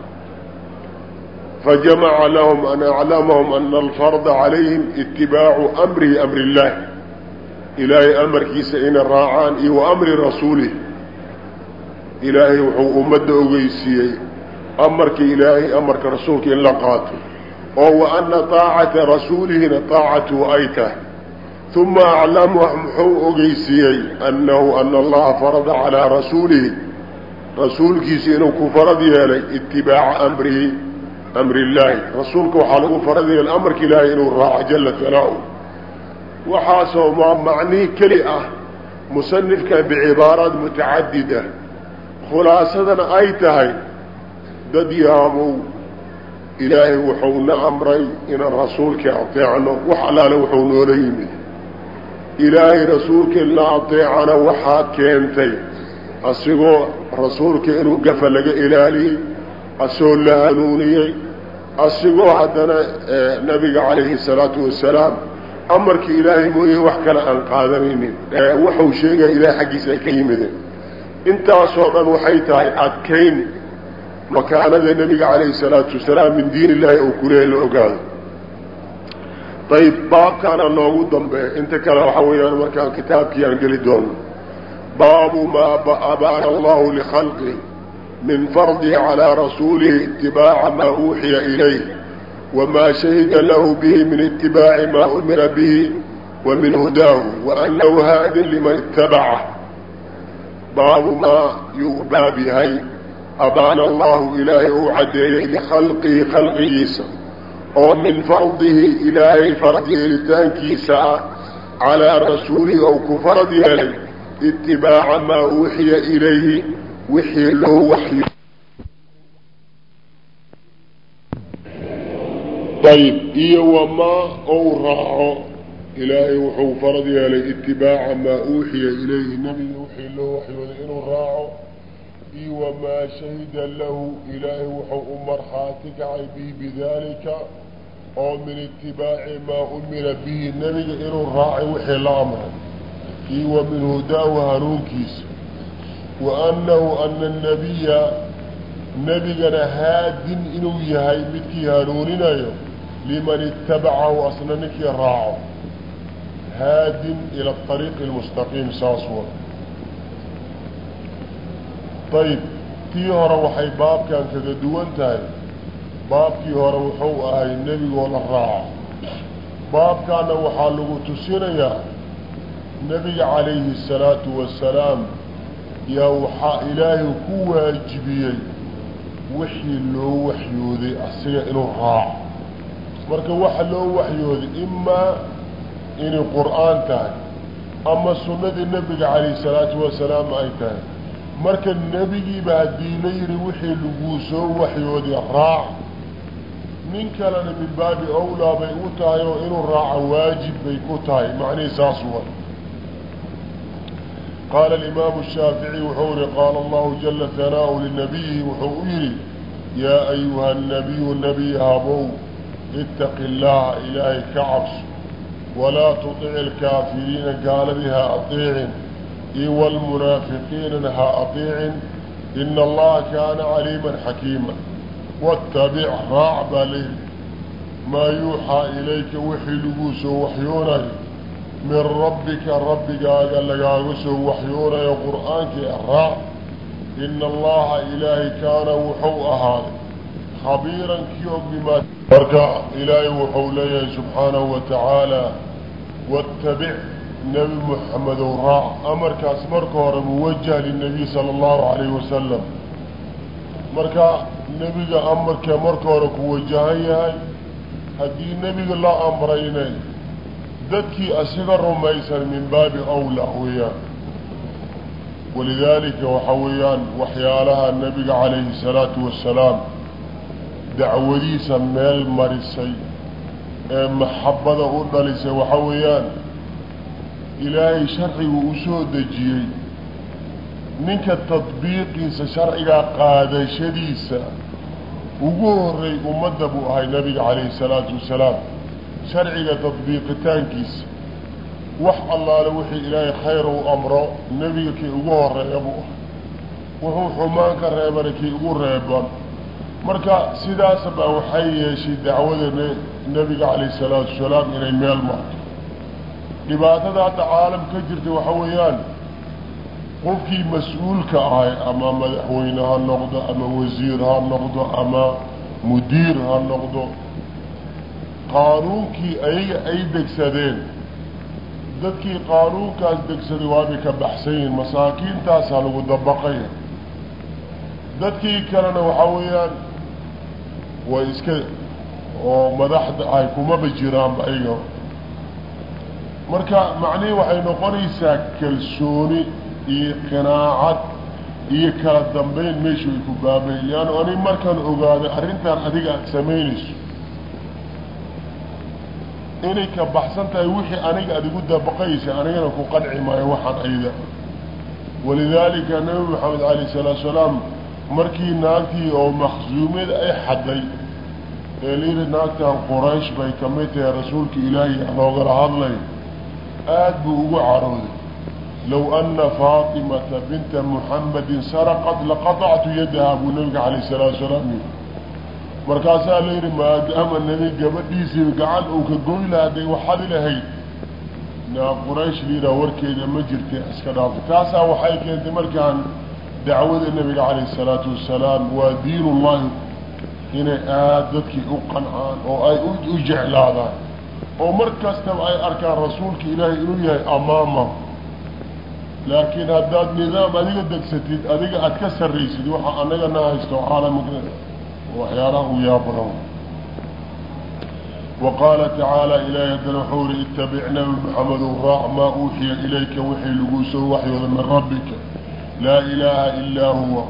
fajamaca lahum an aclamahum ana alfarda calayhim itibaacu amrihi amri illaahi ilaahay amarkiisa inay raacaan iyo wa amri rasuulih ilaahay wuxuu ummadda ogeysiiyey amarka ilaahay amarka rasuulka in la qaato oo wa ana daacata rasuulihina daacatuhu ay tahay uma aclamah muxuu ogeysiiyey annahu ana allaha farada calaa rasuulihi rasuulkiisa inuu ku amri illaahi rasuulka waxaa lagu farad yeelay amarka ilaahay inuu raaco jala hanaau waxaasoo maa macnihi keli ah musanifka bicibaaraad mutacadida khulaasadana ay tahay dad yaamow ilaahay wuxuu na amray inaan rasuulkii adeecno wax allaale wuxuu noola yimid ilaahay rasuulkii la adeecana waxaa keentay asigoo rasuulka inuu gafa laga ilaaliyey asoo la hanuuniyey asigoo haddana nabiga calayhi salaatu wasalaam amarkii ilaahay mooye wax kale aan qaadanaynin wuxuu sheegaya ilahay xaggiisa ay ka yimideen. Intaasoo dhan waxay tahay adkayn makaanada nebiga calayhi salaatu wasalaam min diin illaahi ou kuleeya la ogaado. Ayib baabkaana noogu dambeeya. Inta kale waxaa weeyaan markaan kitaabkii aan geli doono. Baabu maa abaana allahu likhalqih min fardihi calىa rasuulihi itibaaca maa uuxiya ilayh wamaa shahida lahu bihi min itibaaci maa umira bihi wa min hudaahu waanahu haadin liman itabaca baabu maa yuu baab yahay abaana allahu ilaahay uu caddeeyey likhalqihi khalqigiisa oo min fardihi ilaahay farad yeelitaankiisa ah calaa rasuulihi ou ku farad yeelay itibaaca maa uuxiya ilayhi wixii loo waxyo. Ayib iyo wamaa ou raaco ilaahay wuxuu farad yeelay itibaaca maa uuxiya ilayhi nebiga wixii loo waxyooday inuu raaco. Iyo wamaa shahida lahu ilaahay wuxuu u markhaati kacay bihi bidaalika oo min itibaaci maa umira bihi nebiga inuu raacay wixii la amray. Iyo wa min hudaahu hanuunkiisa wa annahu ana annabiya nebigana haadin inuu yahay midkii hanuuninayo liman itabacahu asna ninkii raaco haadin ila ariiqi lmustaqiim saas wa ayib tii hore waxay baabkan kaga duwan tahay baabkii hore wuxuu ahay nebigoo la raaco baabkaana waxaa lagu tusinayaa nebiga calayhi الsalaatu wasalaam yaa waxaa ilaahay ku waajibiyey wixii loo waxyooday asiga inuu raaco. Marka waxa loo waxyooday imaa inay qur'aan tahay ama sunnadii nebiga calayhi الsalaatu wasalaam ay tahay. Marka nebigiiba haddii la yidhi wixii laguu soo waxyooday raac nin kalena min baabi awlaa bay u tahay oo inuu raaco waajib bay ku tahay. Macnihii saas wa qaala alimaamu shaafici wuxuu yihi qaala allahu jala hanaau linabiyihi wuxuu u yidhi yaa ayuha nabiyu nebiy habow itaqi llaaha ilaahay ka cabso walaa tudici alkaafiriina gaaladii ha adeecin iyo wlmunaafiqiinana ha adeecin ina allaha kaana caliiman xakiima wattabic raac baa layidhi maa yuuxaa ilayka wixii laguu soo waxyoonayo min rabbika rabbigaaga lagaaga soo waxyoonayo qur'aankii raac ina allaha ilaahay kaana wuxuu ahaaday khabiiran kii og bimaa marka ilaahay wuxuu leeyahay subxaanahu wa tacaala wattabic nebi moxamedow raac amarkaas marka hore muwajah linabiy sala allahu calayhi wasalam marka nebiga amarkee marka hore ku wajahan yahay haddii nebiga la amrayne dadkii asiga rumaysan min baabi awlaa weeyaan. Walidaalika waxa weeyaan waxyaalaha nebiga calayhi salaatu wassalaam dacwadiisa meel marisay ee maxabbada u dhalisay waxa weeyaan ilaahay sharcigu u soo dejiyey. Ninka tadbiiqiisa sharcigaa qaadashadiisa ugu horey ummadda buu ahay nabiga calayhi salaatu wasalaam sharciga tadbiiqitaankiisa wax allaale wixii ilaahay khayr uu amro nebiga kii ugu horreeya buu ahay wuxuu xumaan ka reebana kii ugu reeban. Marka sidaasba waxay yeeshay dacwada nebiga calayhi salaatu wasalaam inay meel marto. Dhibaatada hadda caalam ka jirta waxa weeyaan qofkii mas'uulka ahay ama madaxweyne ha noqdo ama wasiir ha noqdo ama mudiir ha noqdo qaanuunkii ayaga ay degsadeen. Dadkii qaanuunkaas degsaday waabay ka baxsan yihiin masaakiintaasaa lagu dabaqaya dadkii kalena waxaa weeyaan way iska oo madaxda ahay kumaba jiraanba ayaga marka macnihii waxay noqonaysaa kalsooni iyo qinaacad iyo kala dambeyn meesha way ku baabayn leannu anig markaan ogaaday arrintan adiga aada samaynayso inay ka baxsan tahay wixii aniga aad igu dabaqaysa anigana ku qanci maayo waxaan ayda. Walidaalika nabi maxamed alayh salaatu salaam markii naagtii oo maksuumiyada ay xadday ee layidhi naagtan quraysh bay ka mid tahay rasuulka ilaahay loogala hadlay. Aada buu ugu carooday. Low ana faatimata binta muxamedin saraqad laqatactu yadaha buu nabiga calayh salaatu salaam yidhi markaasaa la yidhi maadaama nabi gabadhiisii gacan uu ka goy lahaa day waxadi lahayd naa quraysh liiraa warkeeda ma jirta iska dhaafay taasaa waxay keentay markaan dacwada nabiga calayh isalaatu wasalaam waa diinullahi inay aada dadkii u qancaan oo ay u jeclaadaan. Oo mar kastaba ay arkaan rasuulka ilaahay inuu yahay amaamam laakiin haddaad nidaam adiga degsatid adiga aada ka sarraysid waxa anaga na haysto caalamka waxyaalaha u yaabadan wa qaala tacaala ilaahay haddana wuxuu yihi itabic nabi maxamedow raac maa uuxiya ilayka wixii laguu soo waxyooda min rabbika laa ilaaha ilaa huwa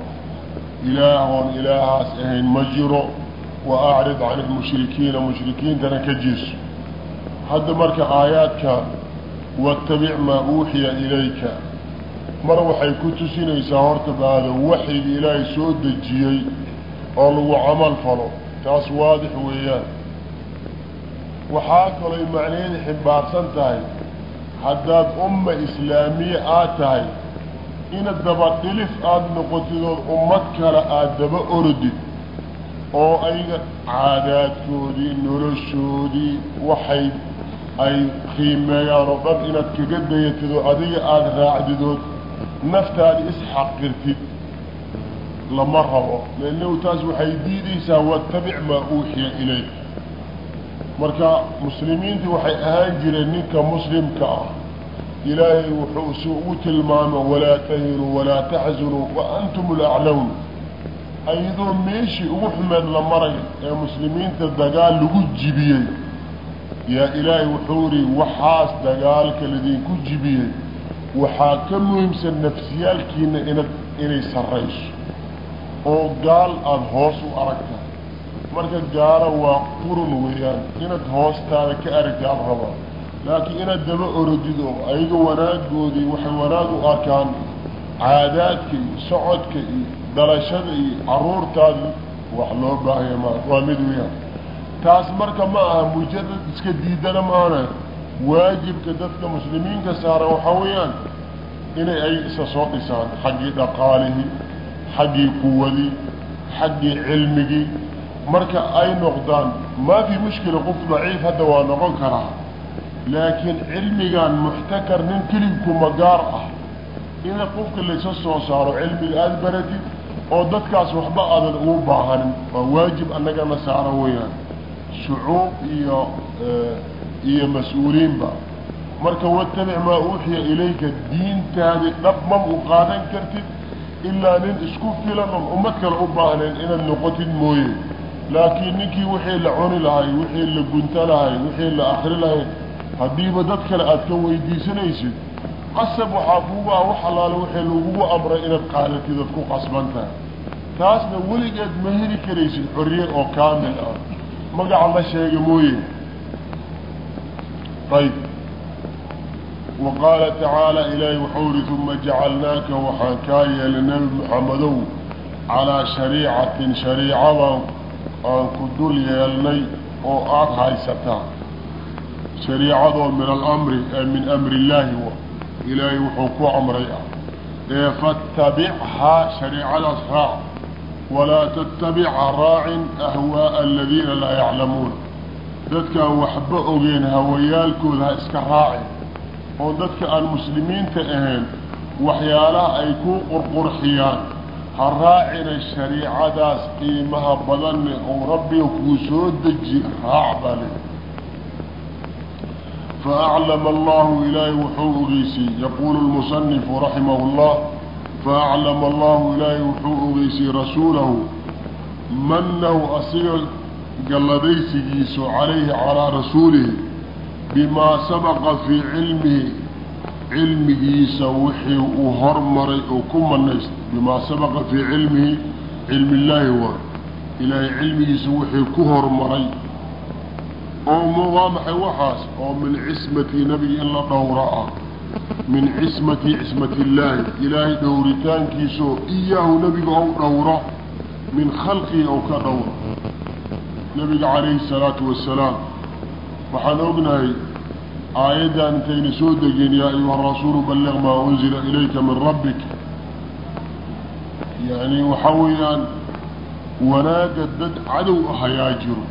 ilaahoon ilaahaas ahayn ma jiro wa acrid can ilmushrikiina mushrikiintana ka jeeso hadda marka aayaadkan waatabic maa uuxiya ilayka mar waxay ku tusinaysaa horta baada waxyiga ilaahay soo dejiyey oo lagu camal falo taas waadix weeyaan. Waxaa kalooy macnaheeda ximbaarsan tahay haddaad umma islaamiya aad tahay ina dabadhilif aada noqotid ood ummad kale aada daba orodid oo ayaga caadaadkoodii noloshoodii waxay ay qiimeeyaan oo dhan inaad kaga dayatid oo adiga aada raacdidood naftaada isxaqirtid lama rabo. Leannahu taas waxay diidaysaa waatabic maa uuxiya ilayk marka muslimiinta waxay ahaan jireen ninka muslimka ah ilaahay wuxuu si ugu tilmaamay walaa tahinuu walaa taxzunuu wa antum alaclown ayadoo meeshii ugu xumeed la maray ee muslimiinta dagaal lagu jibiyey yaa ilaahay wuxuu yihi waxaas dagaalka ladinku jibiyey waxaa ka muhiimsan nafsiyaalkiina ina inay sarrayso oo gaal aada hoos u aragta marka gaalo waa qurun weeyaan inaad hoostaada ka aragta ad rabaa laakiin inaad daba orodid oo ayaga wanaagoodii waxay wanaag u arkaan caadaadka iyo socodka iyo dalashada iyo caruurtaadii wax loo baahaya ma waa mid weeyaan. Taas marka ma aha mujarad iska diidana maana waajibka dadka muslimiinka saaran waxaa weeyaan inay ay isa soo dhisaan xaggii dhaqaalihii xaggii quwadii xaggii cilmigii marka ay noqdaan maa fi mushkila qof daciif hadda waa noqon karaa. Laakiin cilmigan muxtakar nin keligkuma gaar ah. Ina qofka laysa soo saaro cilmiga aada baratid oo dadkaas waxba aadan ugu baahanin waa waajib annagana saaro weeyaan. Shucuub iyo iyo mas'uuliinba. Marka watabic maa uuxiya ilayka diintaadii dhab mam u qaadan kartid ilaa nin isku filan oon ummad kale u baahnayn inaad noqotid mooye laakiin ninkii wixii la cuni lahay wixii la gunta lahay wixii la akri lahay haddiiba dad kale aad ka weydiisanaysid qasab waxaa kuugu ah wax allaale wixii lagugu amray inaad qaadatid ood ku qasban tahay taasna weligeed ma heli karaysid xorriye oo kaamil ah magaca la sheega mooye ayb wa qaala tacaala ilaahi wuxuu ihi uma jacalnaaka waxaan kaa yeelay nebi maxamedow calaa shariicatin shariicada aan ku dul yeelnay oo aada haysataa shariicadoo min alamri ee min amri illaahi ilaahay wuxuu ku amray ah ee fatabichaa shariicadaas raac walaa tattabica raacin ahwaa'a aladiina laa yaclamuun dadkaan waxba ogeen hawayaalkooda ha iska raacin oo dadka aan muslimiinta ahayn waxyaalaha ay ku qurqurxiyaan ha raacina shariicadaas qiimaha badanne oo rabbiga kuu soo deji raac baa le faaclama allahu ilaahay wuxuu ogeysiyey yaquulu lmusanifu raximahu llah faaclama allahu ilaahay wuxuu ogeysiyey rasuulahu manahu asiga galladaysigiisu calayhi calaa rasuulihi bimaa sabaqa fii cilmihi cilmigiisa wixii uu hormaray oo ku manaystay. Bimaa sabaqa fii cilmihi cilmi illaahi waay ilaahay cilmigiisa wixii ku hormaray. Oo waa maxay waxaas? Oo min cismati nebiga in la dhowra ah min cismati cismati illaahi. Ilaahay dhowritaankiisoo iyaahu nebiga ou dhowro min khalqii ou ka dhowro nebiga calayhi salaatu wasalaam waxaan ognahay aayaddan intayna soo degeen yaa ayuha rasuulu balliq maa unzila ilayka min rabbik. Yacni waxaa weeyaan wanaagga dad cadow ahayaa jiro.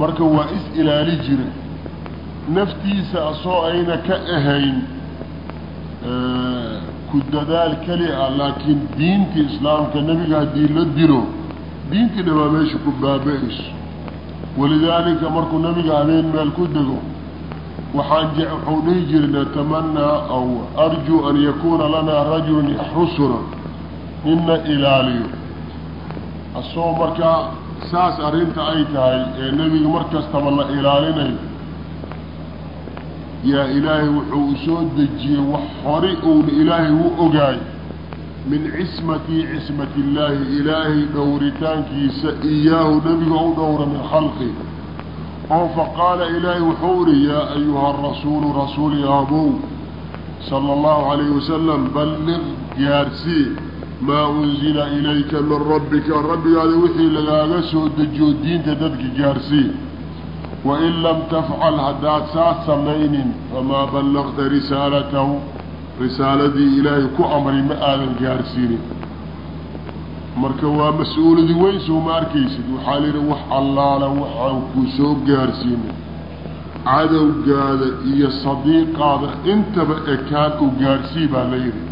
Marka waa is ilaali jira. Naftiisa asoo ayna ka ahayn ku dadaal keli ah laakiin diintii islaamka nebiga haddii la dilo diintii dhabaa meesha ku baaba-ayso walidaalika markuu nebiga habeen meel ku dego waxaan wuxuu dhihi jiray natamanaa aw arjuu an yakuuna lanaa rajulun yaxrusuna inna ilaaliyo. Asoo markaa saas arrinta ay tahay ee nebiga mar kastaba la ilaalinayo yaa ilaahay wuxuu u soo dejiyey wax hori uuna ilaahay u ogaay min cismatii cismati illaahi ilaahay dhowritaankiisa iyaahu nebiga u dhowra min khalqi. Oo faqaala ilaahay wuxuu ihi yaa ayuha rasuulu rasuuli aabow sala allahu calayhi wasalam balliq gaarsii maa unzila ilayka min rabbika. Rabbigaada wixii lagaaga soo dejiyo diinta dadka gaarsii wain lam tafcal haddaad saas samaynin famaa ballaqta risaalatahu risaaladii ilaahay ku amray ma aadan gaarsiinin. Marka waa mas'uuladi weyn soo ma arkaysid. Waxaa layidhi wax allaala waxaan ku soo gaarsiinin. Cadowgaada iyo sadiiqaada intaba ekaan u gaarsii baa la yidhi.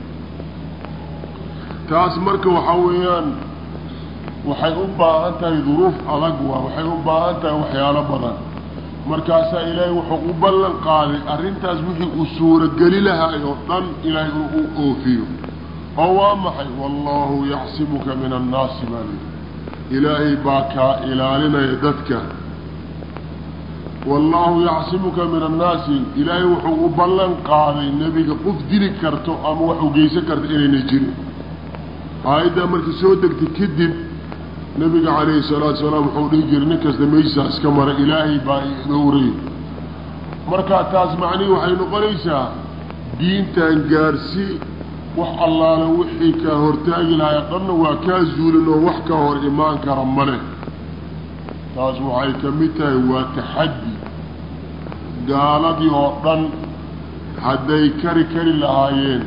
Taas marka waxaa weeyaan waxay u baahan tahay duruuf adag waa waxay u baahan tahay waxyaalo badan markaasaa ilaahay wuxuu u ballan qaaday arrintaas wixii uu suurogeli lahaay oo dhan ilaahay uu oofiyo. Oo waa maxay? Wallaahu yaxsibuka min annaasi baa lidi ilaahay baa kaa ilaalinaya dadka. Wallaahu yaxsibuka min annaasi ilaahay wuxuu u ballan qaaday nebiga qof dili karto ama wax u geysan karto inayna jirin. Aayaddaa markii soo degtay kadib nabiga calayhi salaatu salaam wuxuu dhihi jiray nin kasta maysaa iska mara ilaahay baa dhowray markaa taas macnihi waxay noqonaysaa diintan gaarsii wax allaala wixii kaa hortaagi lahay dhanna waa kaa zuulin oo wax ka hor imaan kara male taas waxay ka mid tahay waa taxaddi. Gaaladii oo dhan hadday kari kari lahaayeen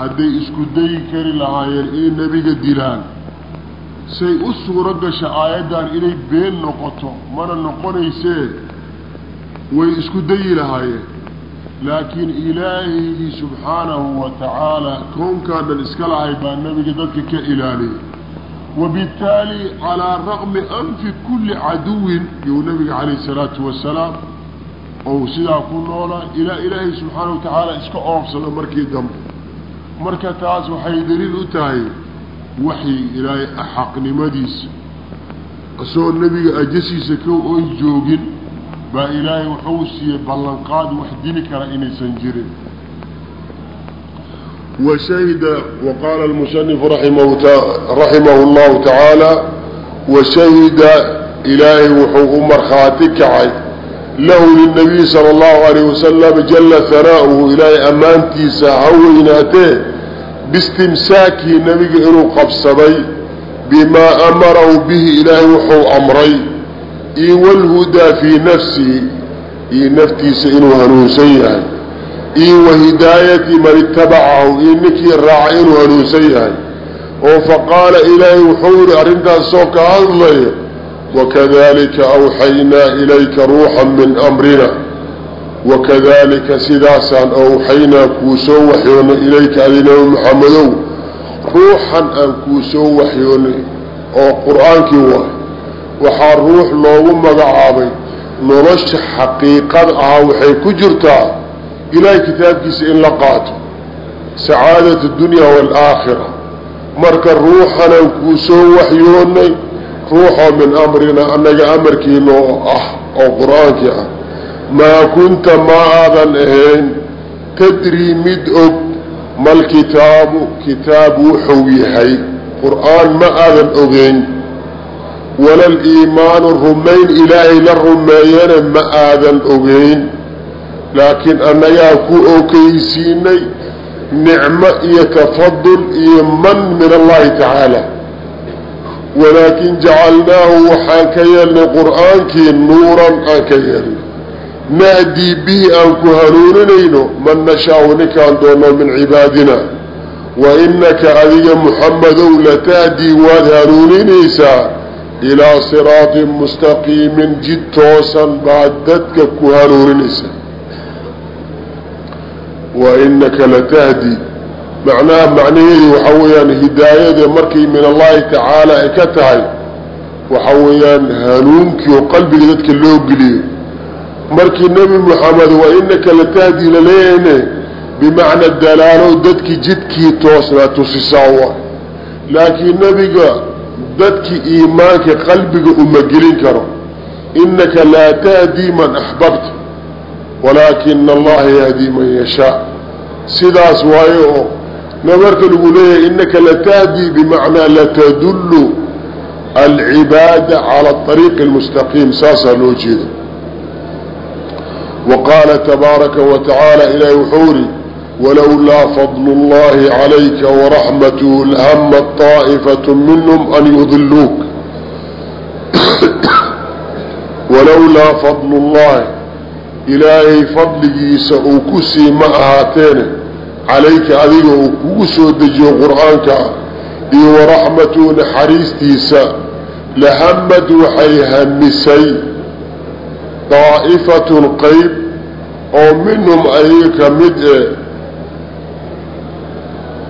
hadday isku dayi kari lahaayeen inay nebiga dilaan say u suuro gasha aayaddan inay been noqoto. Mana noqonaysee way isku dayi lahaayeen. Laakiin ilaahigii subxaanahu wa tacaala kownkaa dhan iska lahay baa nebiga dadka ka ilaaliyay wabittaali calaa raqmi anfi kulli caduwin yuu nabiga calayhi salaatu wasalaam ou sidaa ku noolaa ilaa ilaahay subxaanahu wa tacaala iska oofsado markii dambe. Marka taas waxay daliil u tahay waxyiga ilaahay xaqnimadiisa isagoo nebiga ajasiisa kow oon joogin baa ilaahay wuxuu siiyey ballanqaad wax dili kara inaysan jirin. Washahida waqaala almusanifu raximahu llahu tacaala washahida ilaahay wuxuu u markhaati kacay lahu lilnabiy sala allahu alayh wasalam jalla hanaa'uhu ilaahay ammaantiisa ha weynaatee عي له للنبي صلى الله عليه وسلم جل ثناؤه إلهي أمانتي سهويناته باستمساكه نبي إنه قبصدي بما أمره به إلهي وحو أمري إي والهدى في نفسه إي نفتي سإنه هنوسيها إي وهداية من اتبعه إنك الراعي إنه هنوسيها فقال إلهي وحور أرنتا سوك الله وكذلك أوحينا إليك روحا من أمرنا وكذلك سداسا أوحينا كوسو وحيون إليك أذنه محمد روحا أن كوسو وحيون أو قرآنك هو وحار روح لو مقعابي نرش حقيقة أوحي كجرتا إلى كتابك سئن لقاته سعادة الدنيا والآخرة مرك روحا أن كوسو وحيوني روحا من أمرنا أنك أمرك لو أه أو قرآنك أه maa kunta ma aadan ahayn tadrii mid og malkitaabu kitaab wuxuu yahay qur'aan ma aadan ogeyn walal iimaanu rumayn ilaahay la rumeeyana ma aadan ogeyn laakiin annagaa ku okeysiinay nicmo iyo tafadul iyo man min allahi tacaala. Walaakin jacalnaahu waxaan ka yeelnay qur'aankii nuuran aan ka yeelnay nahdii bihi aan ku hanuuninayno man nashaau ninkaan doono min cibaadina. Wa inaka adiga muxamadow latahdii waad hanuuninaysaa ilaa siraatin mustaqiimin jid toosan baad dadka ku hanuuninaysaa wa inaka latahdi macnaha macnaheedu waxaa weeyaan hidaayada markay min allahi tacaala ay ka tahay waxa weeyaan hanuunkii oo qalbiga dadka loo geliyo markii nebi moxamed wa inaka latahdi laleeyahayne bimacna dalaalo dadkii jidkii toosnaa tusisaa wa laakiin nebiga dadkii iimaanka qalbiga uma gelin karo. Inaka laa tahdii man axbabta walaakina allaha yahdii man yashaa. Sidaas waayo oo namarka lagu leeyahay inaka latahdi bimacnaa latadullu alcibaada cala ariiqi almustaqiim. Saasaa loo jeeda wa qaala tabaaraka wa tacaala ilaahi wuxuu iri walowlaa fadlu اllahi calayka waraxmatuhu lahamat طaa'ifat minhum an yudiluuk walowlaa fadlu اllahi ilaahay fadligiisa uu ku sii ma ahaateene calayka adiga uu kugu soo dejiyo qur-aanka iyo waraxmatuhu naxariistiisa lahamad waxay hamisay daa'ifatun qeyb oo minhum ayaga ka mid e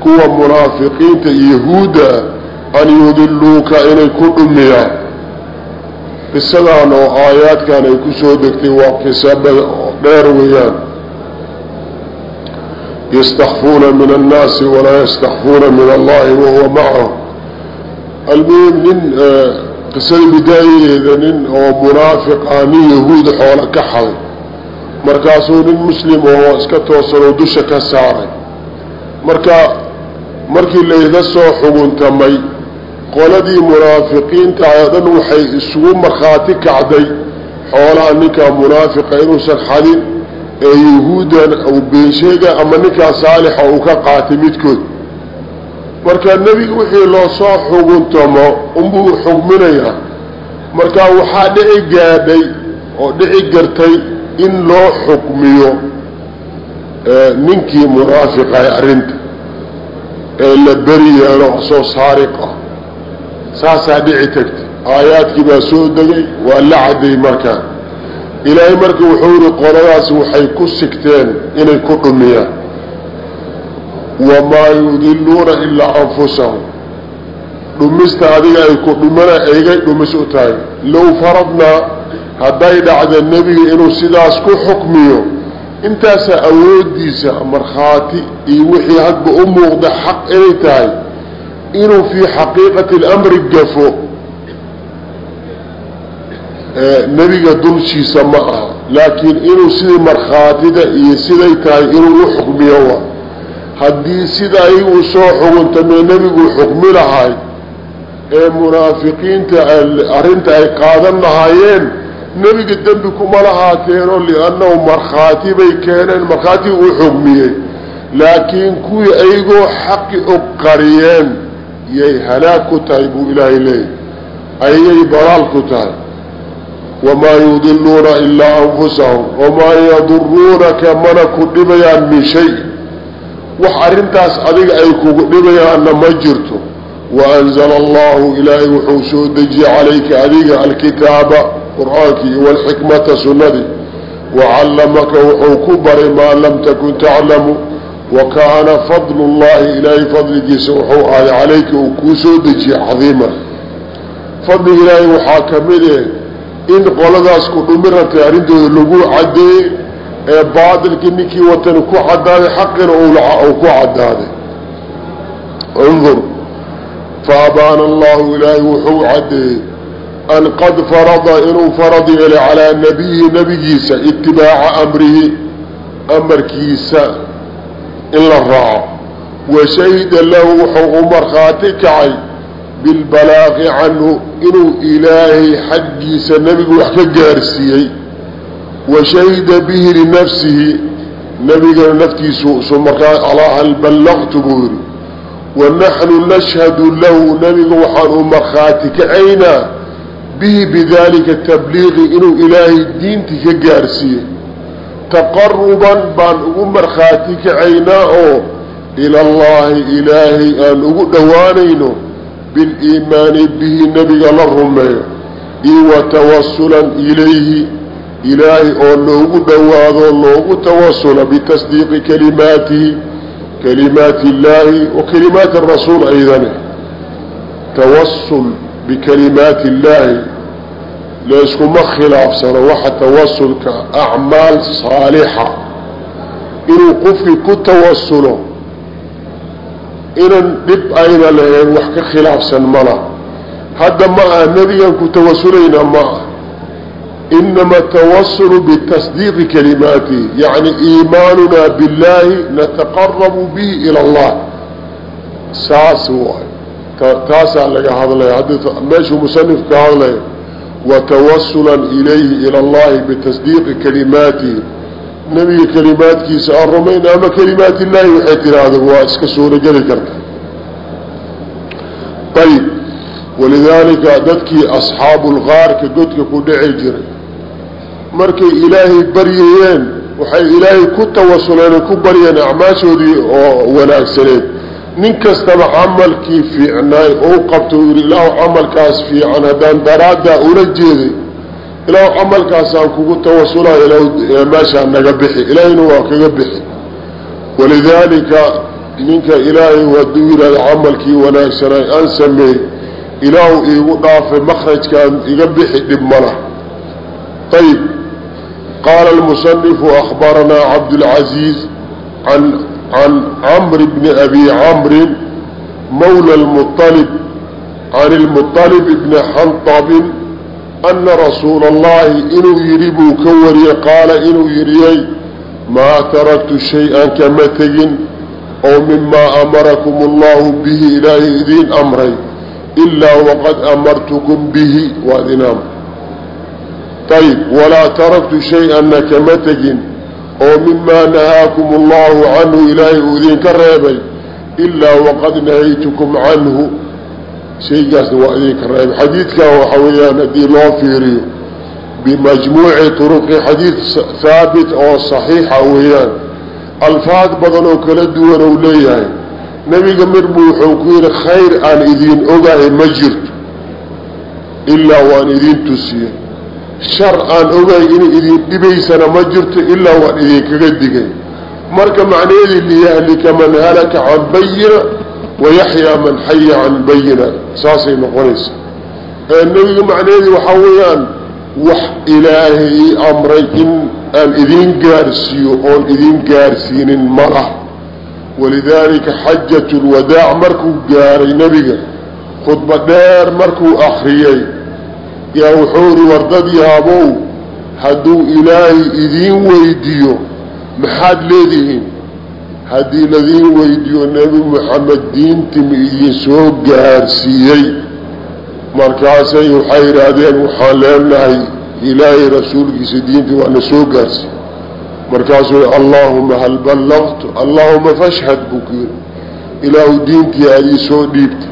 kuwa munaafiqiinta yahuudda an yudiluuka inay ku dhumiyaan. Qisadan oo aayaadkan ay ku soo degtay waa qisa dheer weeyaan. Ystakfuuna min annaasi walaa yastakfuuna min allahi wahuwa nin qisada bidaayadeeda nin oo munaafiq ah nin yahuud xoola ka xaday markaasuu nin muslim oo iska toosanoo dusha ka saaray. Marka markii layga soo xuguntamay qoladii munaafiqiinta oo dhan waxay isugu markhaati kacday xoolaha ninkaa munaafiqa inuusan xadin ee yahuudan uu beensheega ama ninkaa saalixa uu ka qaatay midkood marka nebiga wixii loo soo xuguntamo unbuu xugminayaa. Marka waxaa dhici gaadhay oo dhici gartay in loo xukmiyo ninkii munaafiqahay arrinta ee la beri yeelo soo saariq ah. Saasaa dhici tagtay. Aayaadkii baa soo degay waa la cadday markaa. Ilaahay marka wuxuu yihi qoladaasi waxay ku sigteen inay ku dhumiyaan wamaa yudiluuna ilaa anfusahum dhumista adiga ay ku dhumana aygay dhumis u tahay low faradnaa hadday dhacda nebiga inuu sidaas ku xukmiyo intaasaa awoodiisa markhaati iyo wixii hadba u muuqda xaq inay tahay inuu fii xaqiiqati اlamri gafo nebiga dulshiisa ma aha laakiin inuu sidii markhaatida iyo siday tahay inuu u xukmiyo haddii sida ayagu soo xuguntamee nebiguu xukmi lahay ee munaafiqiinta arrinta ay qaadan lahaayeen nebiga dembi kuma lahaateeno liannahu markhaati bay keeneen markhaatii uu xukmiyey. Laakiin kuwii ayagoo xaqi og qariyeen yay halaag ku tahay buu ilaahay leeyahy ayagay dalaal ku tahay. Wamaa yudiluuna ilaa anfusahum wamaa yaduruunaka mana ku dhibayaan min shay wax arrintaas adiga ay kugu dhibayaanna ma jirto. Waanzala allahu ilaahay wuxuu soo dejiyey calayka adiga alkitaaba qur'aankii walxikmata sunnadii wacallamaka wuxuu ku baray maa lam takun taclamu wa kaana fadlu llahi ilaahay fadligiisa wuxuu ahay calayka uu kuu soo dejiyey cadiiman. Fadliga ilaahay waxaa ka mid eh in qoladaas ku dhumi rabtay arrintooda lagu cadeeyey ee baatilkii ninkii watani ku cadaaday xaqina uu ku cadaaday undur fa abaana allahu ilaahay wuxuu cadeeyey an qad farada inuu farad yeelay calaa nabiyihi nabigiisa itibaaca amrihi amarkiisa in la raaco. Wa shahida lahu wuxuu u markhaati kacay bilbalaaqi canhu inuu ilaahay xaggiisa nebigu wax ka gaarsiiyey wa shahida bihi linafsihi nabigana naftiisu su markaa alaa hal ballaqtu buu yidhi. Wa naxnu nashhadu lahu nabiga waxaan u markhaati kacaynaa bihi bidalika tabliiqi inuu ilaahay diintii ka gaarsiiyey. Taqaruban baan ugu markhaati kacaynaa oo ila allahi ilaahay aan ugu dhowaanayno biliimaani bihi nebiga la rumeeyo iyo ilayhi ilaahay oo loogu dhowaado loogu tawasula bitasdiiqi kalimaatihi kalimaati illaahi wa kalimaati rasuul aydane tawasul bikalimaati illaahi layskuma khilaafsano waxa tawasulka acmaal saalixa inuu qofkii ku tawasulo inan dhib ayna lahayn wax ka khilaafsan mala hadda ma aha nebigan ku tawasulaynaa ma ah inama tawasulu bitasdiiqi kalimaatihi yacni iimaanunaa billaahi nataqarabu bihi ila allah saas waay taasaa laga hadlaya haddii meeshuu musanif ka hadlaya watawasulan ilayhi ila allahi bitasdiiqi kalimaatihi nebiga kalimaadkiisa aan rumayn ama kalimaat illaahi waxay tihaahdeen waa iska suurogeli karta ayib walidaalika dadkii asxaabu lgaarka godka ku dhici jiray markay ilaahay baryayeen waxay ilaahay ku tawasuleen ku baryeen acmaashoodii oo wanaagsaneed nin kastaba camalkii fiicnaay qabto u yihi ilaahu camalkaas fiican haddaan daraaddaa ula jeeday ilaahu camalkaasaan kugu tawasulaa ilaahu meeshaa naga bixi ilaahayna waa kaga bixi. Walidaalika ninka ilaahay hadduu yihahdo camalkii wanaagsanaay aan sameey ilaahu iigu dhaafay makrajkaan iga bixi dhib malah ayib qaala almusanifu akhbaranaa cabdulcaziiz an can camri bni abi camrin mawla lmualib can ilmualib bni xantabin ana rasuula allahi inuu yidhi buu ka wariyey qaala inuu yidhiyey maa taraktu shay-an kama tegin oo mimaa amarakum allahu bihi ilaahay idiin amray ilaa waqad amartukum bihi waa idin ayib walaa taraktu shay-anna kama tegin. Oo mimaa nahaakum allahu canhu ilaahay uu idinka reebay ilaa waqad nahaytukum canhu. Shaygaasna waa idinka reebay. Xadiidkan waxa weeyaan haddii loo fiiriyo bimajmuuci turuqi xadiid haabit oo saxiixa weeyaan alfaad badan oo kala duwan ou leeyahay. Nebiga mirbu wuxuu ku yidhi khayr aan idiin ogahay ma jirto ilaa waan idiin tusiye shar aan ogahay inay idin dhibaysana ma jirto ilaa waan idinkaga digay. Marka macnaheedii liyahlika man halaka can bayina wayaxyaa man xaya can bayina. Saasay noqonaysa. Nebiga macnaheedii waxaa weeyaan wax ilaahay amray in aan idiin gaarsiiyo oon idiin gaarsiinin ma lah walidaalika xajat lwadaac markuu gaaray nebiga khudba dheer markuu akriyey yaa wuxuu ihi wardad yaabow hadduu ilaahay idiin weydiiyo maxaad leedihiin? Haddii ladiin weydiiyo nebi moxamed diintii ma idiin soo gaarsiiyey. Markaasay waxay yidhaahdeen waxaan leenahay ilaahay rasuulkiisa diintii waana soo gaarsiiyey. Markaasuu allaahuma hal ballaqtu allaahuma fashhad buu ku yidhi. Ilaahu diintii aad ii soo dhiibtay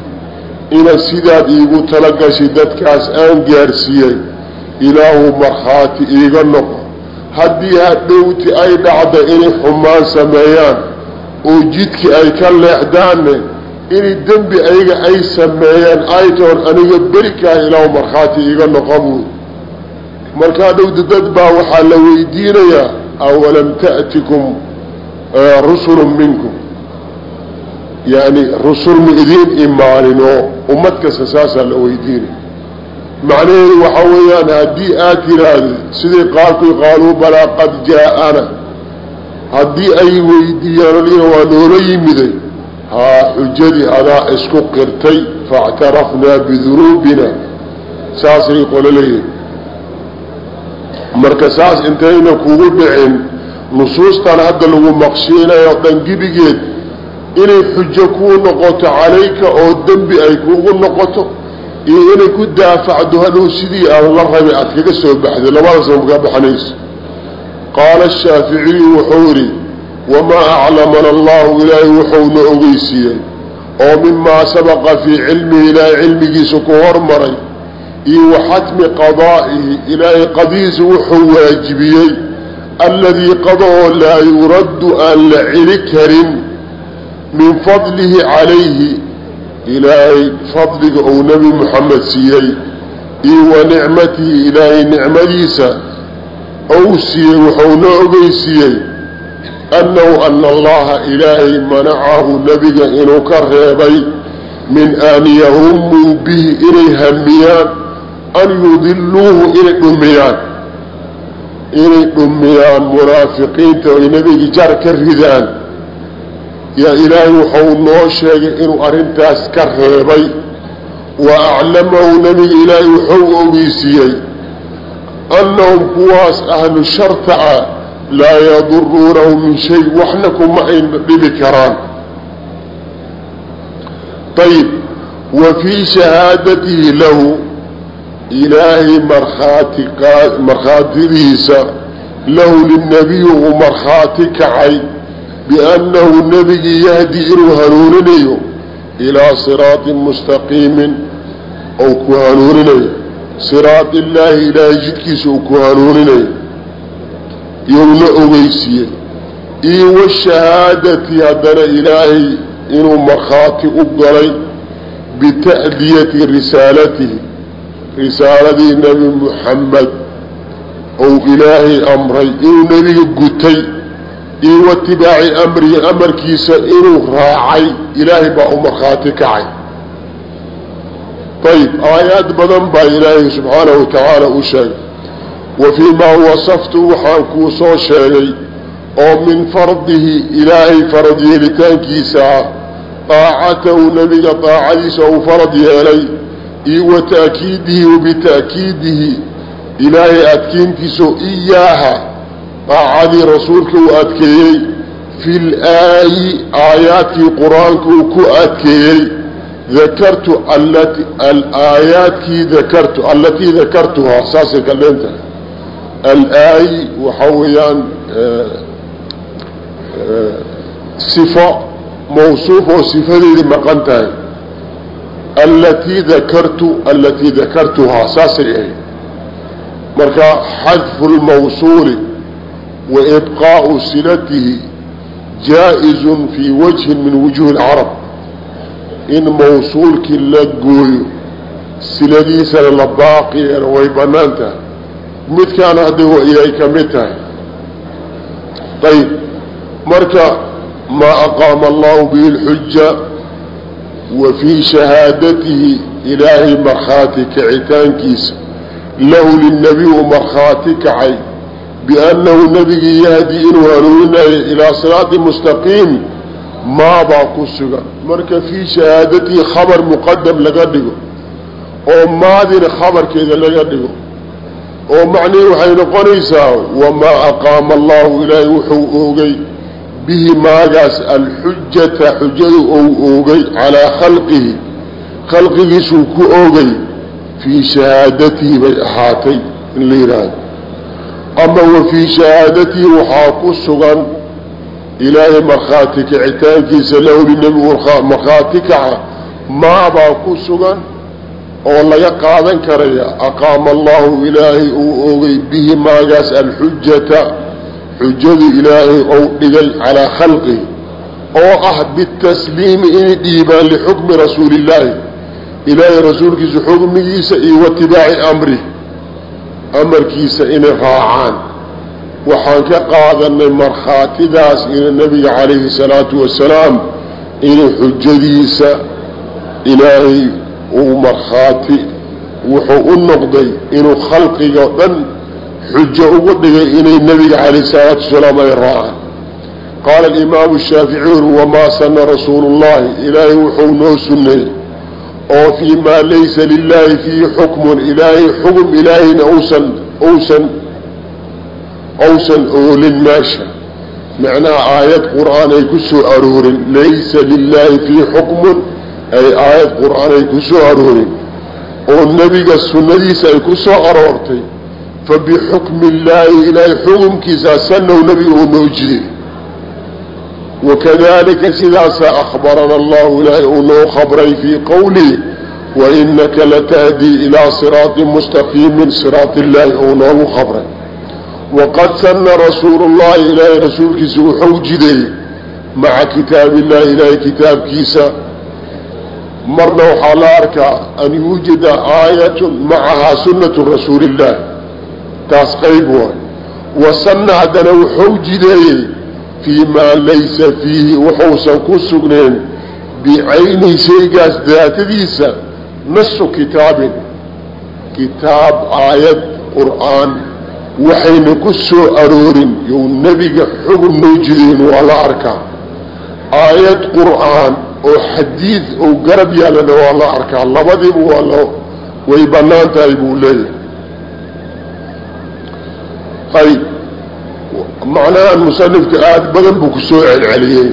inaad sidaad iigu talagashay dadkaas aan gaarsiiyey ilaahu markhaati iiga noqo. Haddii hadhowti ay dhacda inay xumaan sameeyaan oo jidkii ay ka leexdaanne inay dembi ayaga ay sameeyeen ay toon aniga berikaa ilaahu markhaati iiga noqo buy markaa dhowda dad baa waxaa la weydiinayaa awalam ta'tikum rusulun minkum yani rusul ma idiin imaanin oo ummad kasta saasaa la weydiinay macnaheedu waxaa weeyaan haddii aad tiraahdo siday qaarkood qaaluu balaa qad jaa-ana haddii ay weydiiyaan waa noola yimiday haa xujadii adaa isku qirtay faاctarafnaa bidunuubina saasay qolo leeyihiin marka saas intayna kugu dhicin nusuustan hadda lagu maqshiinayo dhan gibigeed inay xujo kuu noqoto calayka oo dembi ay kugu noqoto iyo inay ku daafacdo hadhow sidii aan la rabay aad kaga soo baxday labadaasna makaa baxanayso. Qaala ashaaficiyu wuxuu yidhi wamaa aclamana allahu ilaahay wuxuuna ogeysiiyey oo mimaa sabaqa fii cilmihi ilaahay cilmigiisa ku hormaray iyo wa xatmi qadaa'ihi ilaahay qadiisa wuxuu waajibiyey alladii qadaoo laa yuraddu aan la celi karin min fadlihi calayhi. Ilaahay fadliga uu nebi moxamed siiyey iyo wa nicmatihi ilaahay nicmadiisa ou siiyey wuxuuna ogeysiiyey annahu ana allaha ilaahay manacahu nebiga inuu ka reebay min an yahumuu bihi inay hamiyaan an yudiluuhu inay dhumiyaan. Inay dhumiyaan munaafiqiinta oy nebiga jar ka ridaan yaa ilaahay wuxuu noo sheegay inuu arrintaas ka reebay. Wa aclamahu nebiga ilaahay wuxuu ogeysiiyey annahum kuwaas ahlu sharta ah laa yaduruunahu min shay waxna kuma ayna dhibi karaan. Ayib wa fii shahaadatihi lahu ilaahay markhaati markhaatidiisa lahu linabiyi uu markhaati kacay biannahu nebigii yahdi inuu hanuuninayo ilaa siraatin mustaqiimin ou ku hanuuninayo siraad illaahi ilaahay jidkiisa uu ku hanuuninayo iyouna ogeysiiyey iyo washahaadati haddana ilaahay inuu markhaati u galay bita'diyati risaalatihi risaaladii nebi muxamed ou ilaahay amray inuu nebiga gutay iyo watibaaci amrihi amarkiisa inuu raacay ilaahay baa u markhaati kacay. Ayib aayaad badan baa ilaahay subxaanahu wa tacaala u sheegay. Wa fii maa wasaftu waxaan kuu soo sheegay oo min fardihi ilaahay farad yeelitaankiisa ah daacatahu nebiga daacadiisa uu farad yeelay iyo wa ta'kiidihi wa bita'kiidihi ilaahay adkeyntiisao iyaaha daacadii rasuulka uu adkeeyey fil aayi aayaadkii qur'aanka uu ku adkeeyey dakartu alaayaadkii dakartu allatii dakartuhaa saasay ka dhen tahay alaayi waxaa weeyaan sifo mawsuuf oo sifadeedii maqan tahay allatii dakartu allatii dakartuhaa saasay ahayd marka xadfu lmawsuuli ibqaau silatihi jaa-izun fii wajhin min wujuhi lcarab in mawsuulkii la gooyo siladiisana la baaqiyana way bannaan tahay midkaana hadda ay ka mid tahay ayib marka maa aqaama allahu bihi lxuja wa fii shahaadatihi ilaahay markhaati kacitaankiisa lahu linabiy u markhaati kacay biannahu nebigii yahdi inuu hanuuninayo ilaa siraati mustaqiim maabaa ku sugan marka fii shahaadatihi khabar muqadam laga dhigo oo maadina khabarkeeda laga dhigo oo macnihii waxay noqonaysaa wamaa aqaama allahu ilaahay wuxuu oogay bihi maagaas alxujata xujadu ou oogay calaa khalqihi khalqigiisuu ku oogay fii shahaadatihi bay ahaatay in la yidhaahdo ama wa fii shahaadatihi waxaa ku sugan ilaahay markhaati kicitaankiisa lahu linabigu markhaati kaca maabaa ku sugan oo laga qaadan karaya aqaama allahu ilaahay uu oogay bihi maagaas alxujata xujadu ilaahay ou dhigay calaa khalqihi oo ah bitasliimi inay dhiibaan lixukmi rasuuli illaahi ilaahay rasuulkiisa xukmigiisa iyo watibaaci amrih amarkiisa inay raacaan. Waxaan ka qaadanay markhaatidaas ina nebiga calayhi salaatu wasalaam inay xujadiisa ilaahay uu markhaati wuxuu u noqday inuu khalqiga dhan xujo ugu dhigay inay nebiga calayhi salaatu wasalaam ay raacaan. Qaala alimaamu shaaficiyu wamaa sana rasuulu llahi ilaahay wuxuu noo sunneeyey oo fii maa laysa lilaahi fiihi xukmun ilaahay xukm ilaahayna usan usan awsan oolin meesha macnaha aayad qur'aan ay ku soo aroorin laysa lilaahi fiihi xukmun ay aayad qur'aan ay ku soo aroorin oo nebiga sunnadiisa ay ku soo aroortay fabixukmi illaahi ilaahay xukumkiisaa sanow nebiga uu noo jiday wakadalika sidaasaa akhbarana allahu ilaahay uu noo khabray fii qowlihi wainaka latahdii ilaa siraatin mustaqiimin siraat illaahi uu noogu khabray waqad sana rasuulu llahi ilaahay rasuulkiisa wuxuu jideeyey maca kitaabi illahi ilaahay kitaabkiisa marna waxaa la arkaa an yuujida aayatun macahaa sunnatu rasuuli illaah taas qayb waay wasanna haddana wuxuu jideeyey fii maa laysa fiihi wuxuusan ku sugnayn bicaynihi shaygaas daatadiisa nasu kitaabin. Kitaab aayad qur'aan waxayna ku soo aroorin you nebiga xugun noo waa la arkaa. Aayad qur'aan oo xadiid ou garab yaalana waa la arkaa. Labadiiba waa lo way bannaan tahay buu leeyahay. Ayb macnahan musanifka aada badan buu ku soo celceliyey.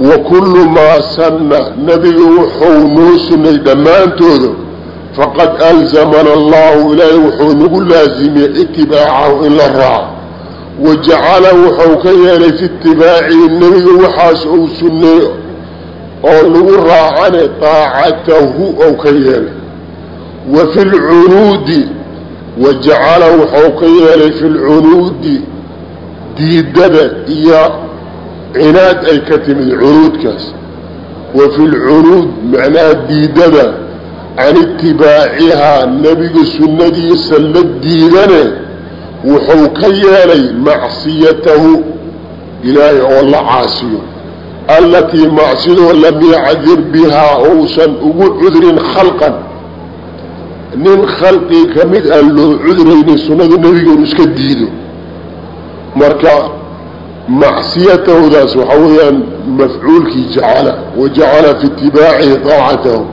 Wa kullu maa sanna nebiga wuxuu noo sunnay dhammaantooda. Faqad alzamana allahu ilaahay wuxuu nagu laasimiyey itibaacahu in la raaco. Wa jacala wuxuu ka yeelay fi itibaacihi nebiga waxaas uu sunneey oo lagu raacane daacatahu ou ka yeelay. Wa fi lcunuudi wa jacala wuxuu ka yeelay fi lcunuudi diidada iyo cinaad ay ka timid cunuudkaas wa fi lcunuud macnaha diidada can itibaacihaa nebiga sunnadiisa la diidane wuxuu ka yeelay macsiyatahu ilaahay oo la caasiyo. Allatii macsidoo lam yacdir bihaa ousan ugu cudrin khalqan. Nin khalqii ka mid aan loo cudraynin sunnada nebiga inu iska diido marka macsiyatahdaas waxaa weeyaan mafcuulkii jacala wa jacala fi itibaacihi daacatahu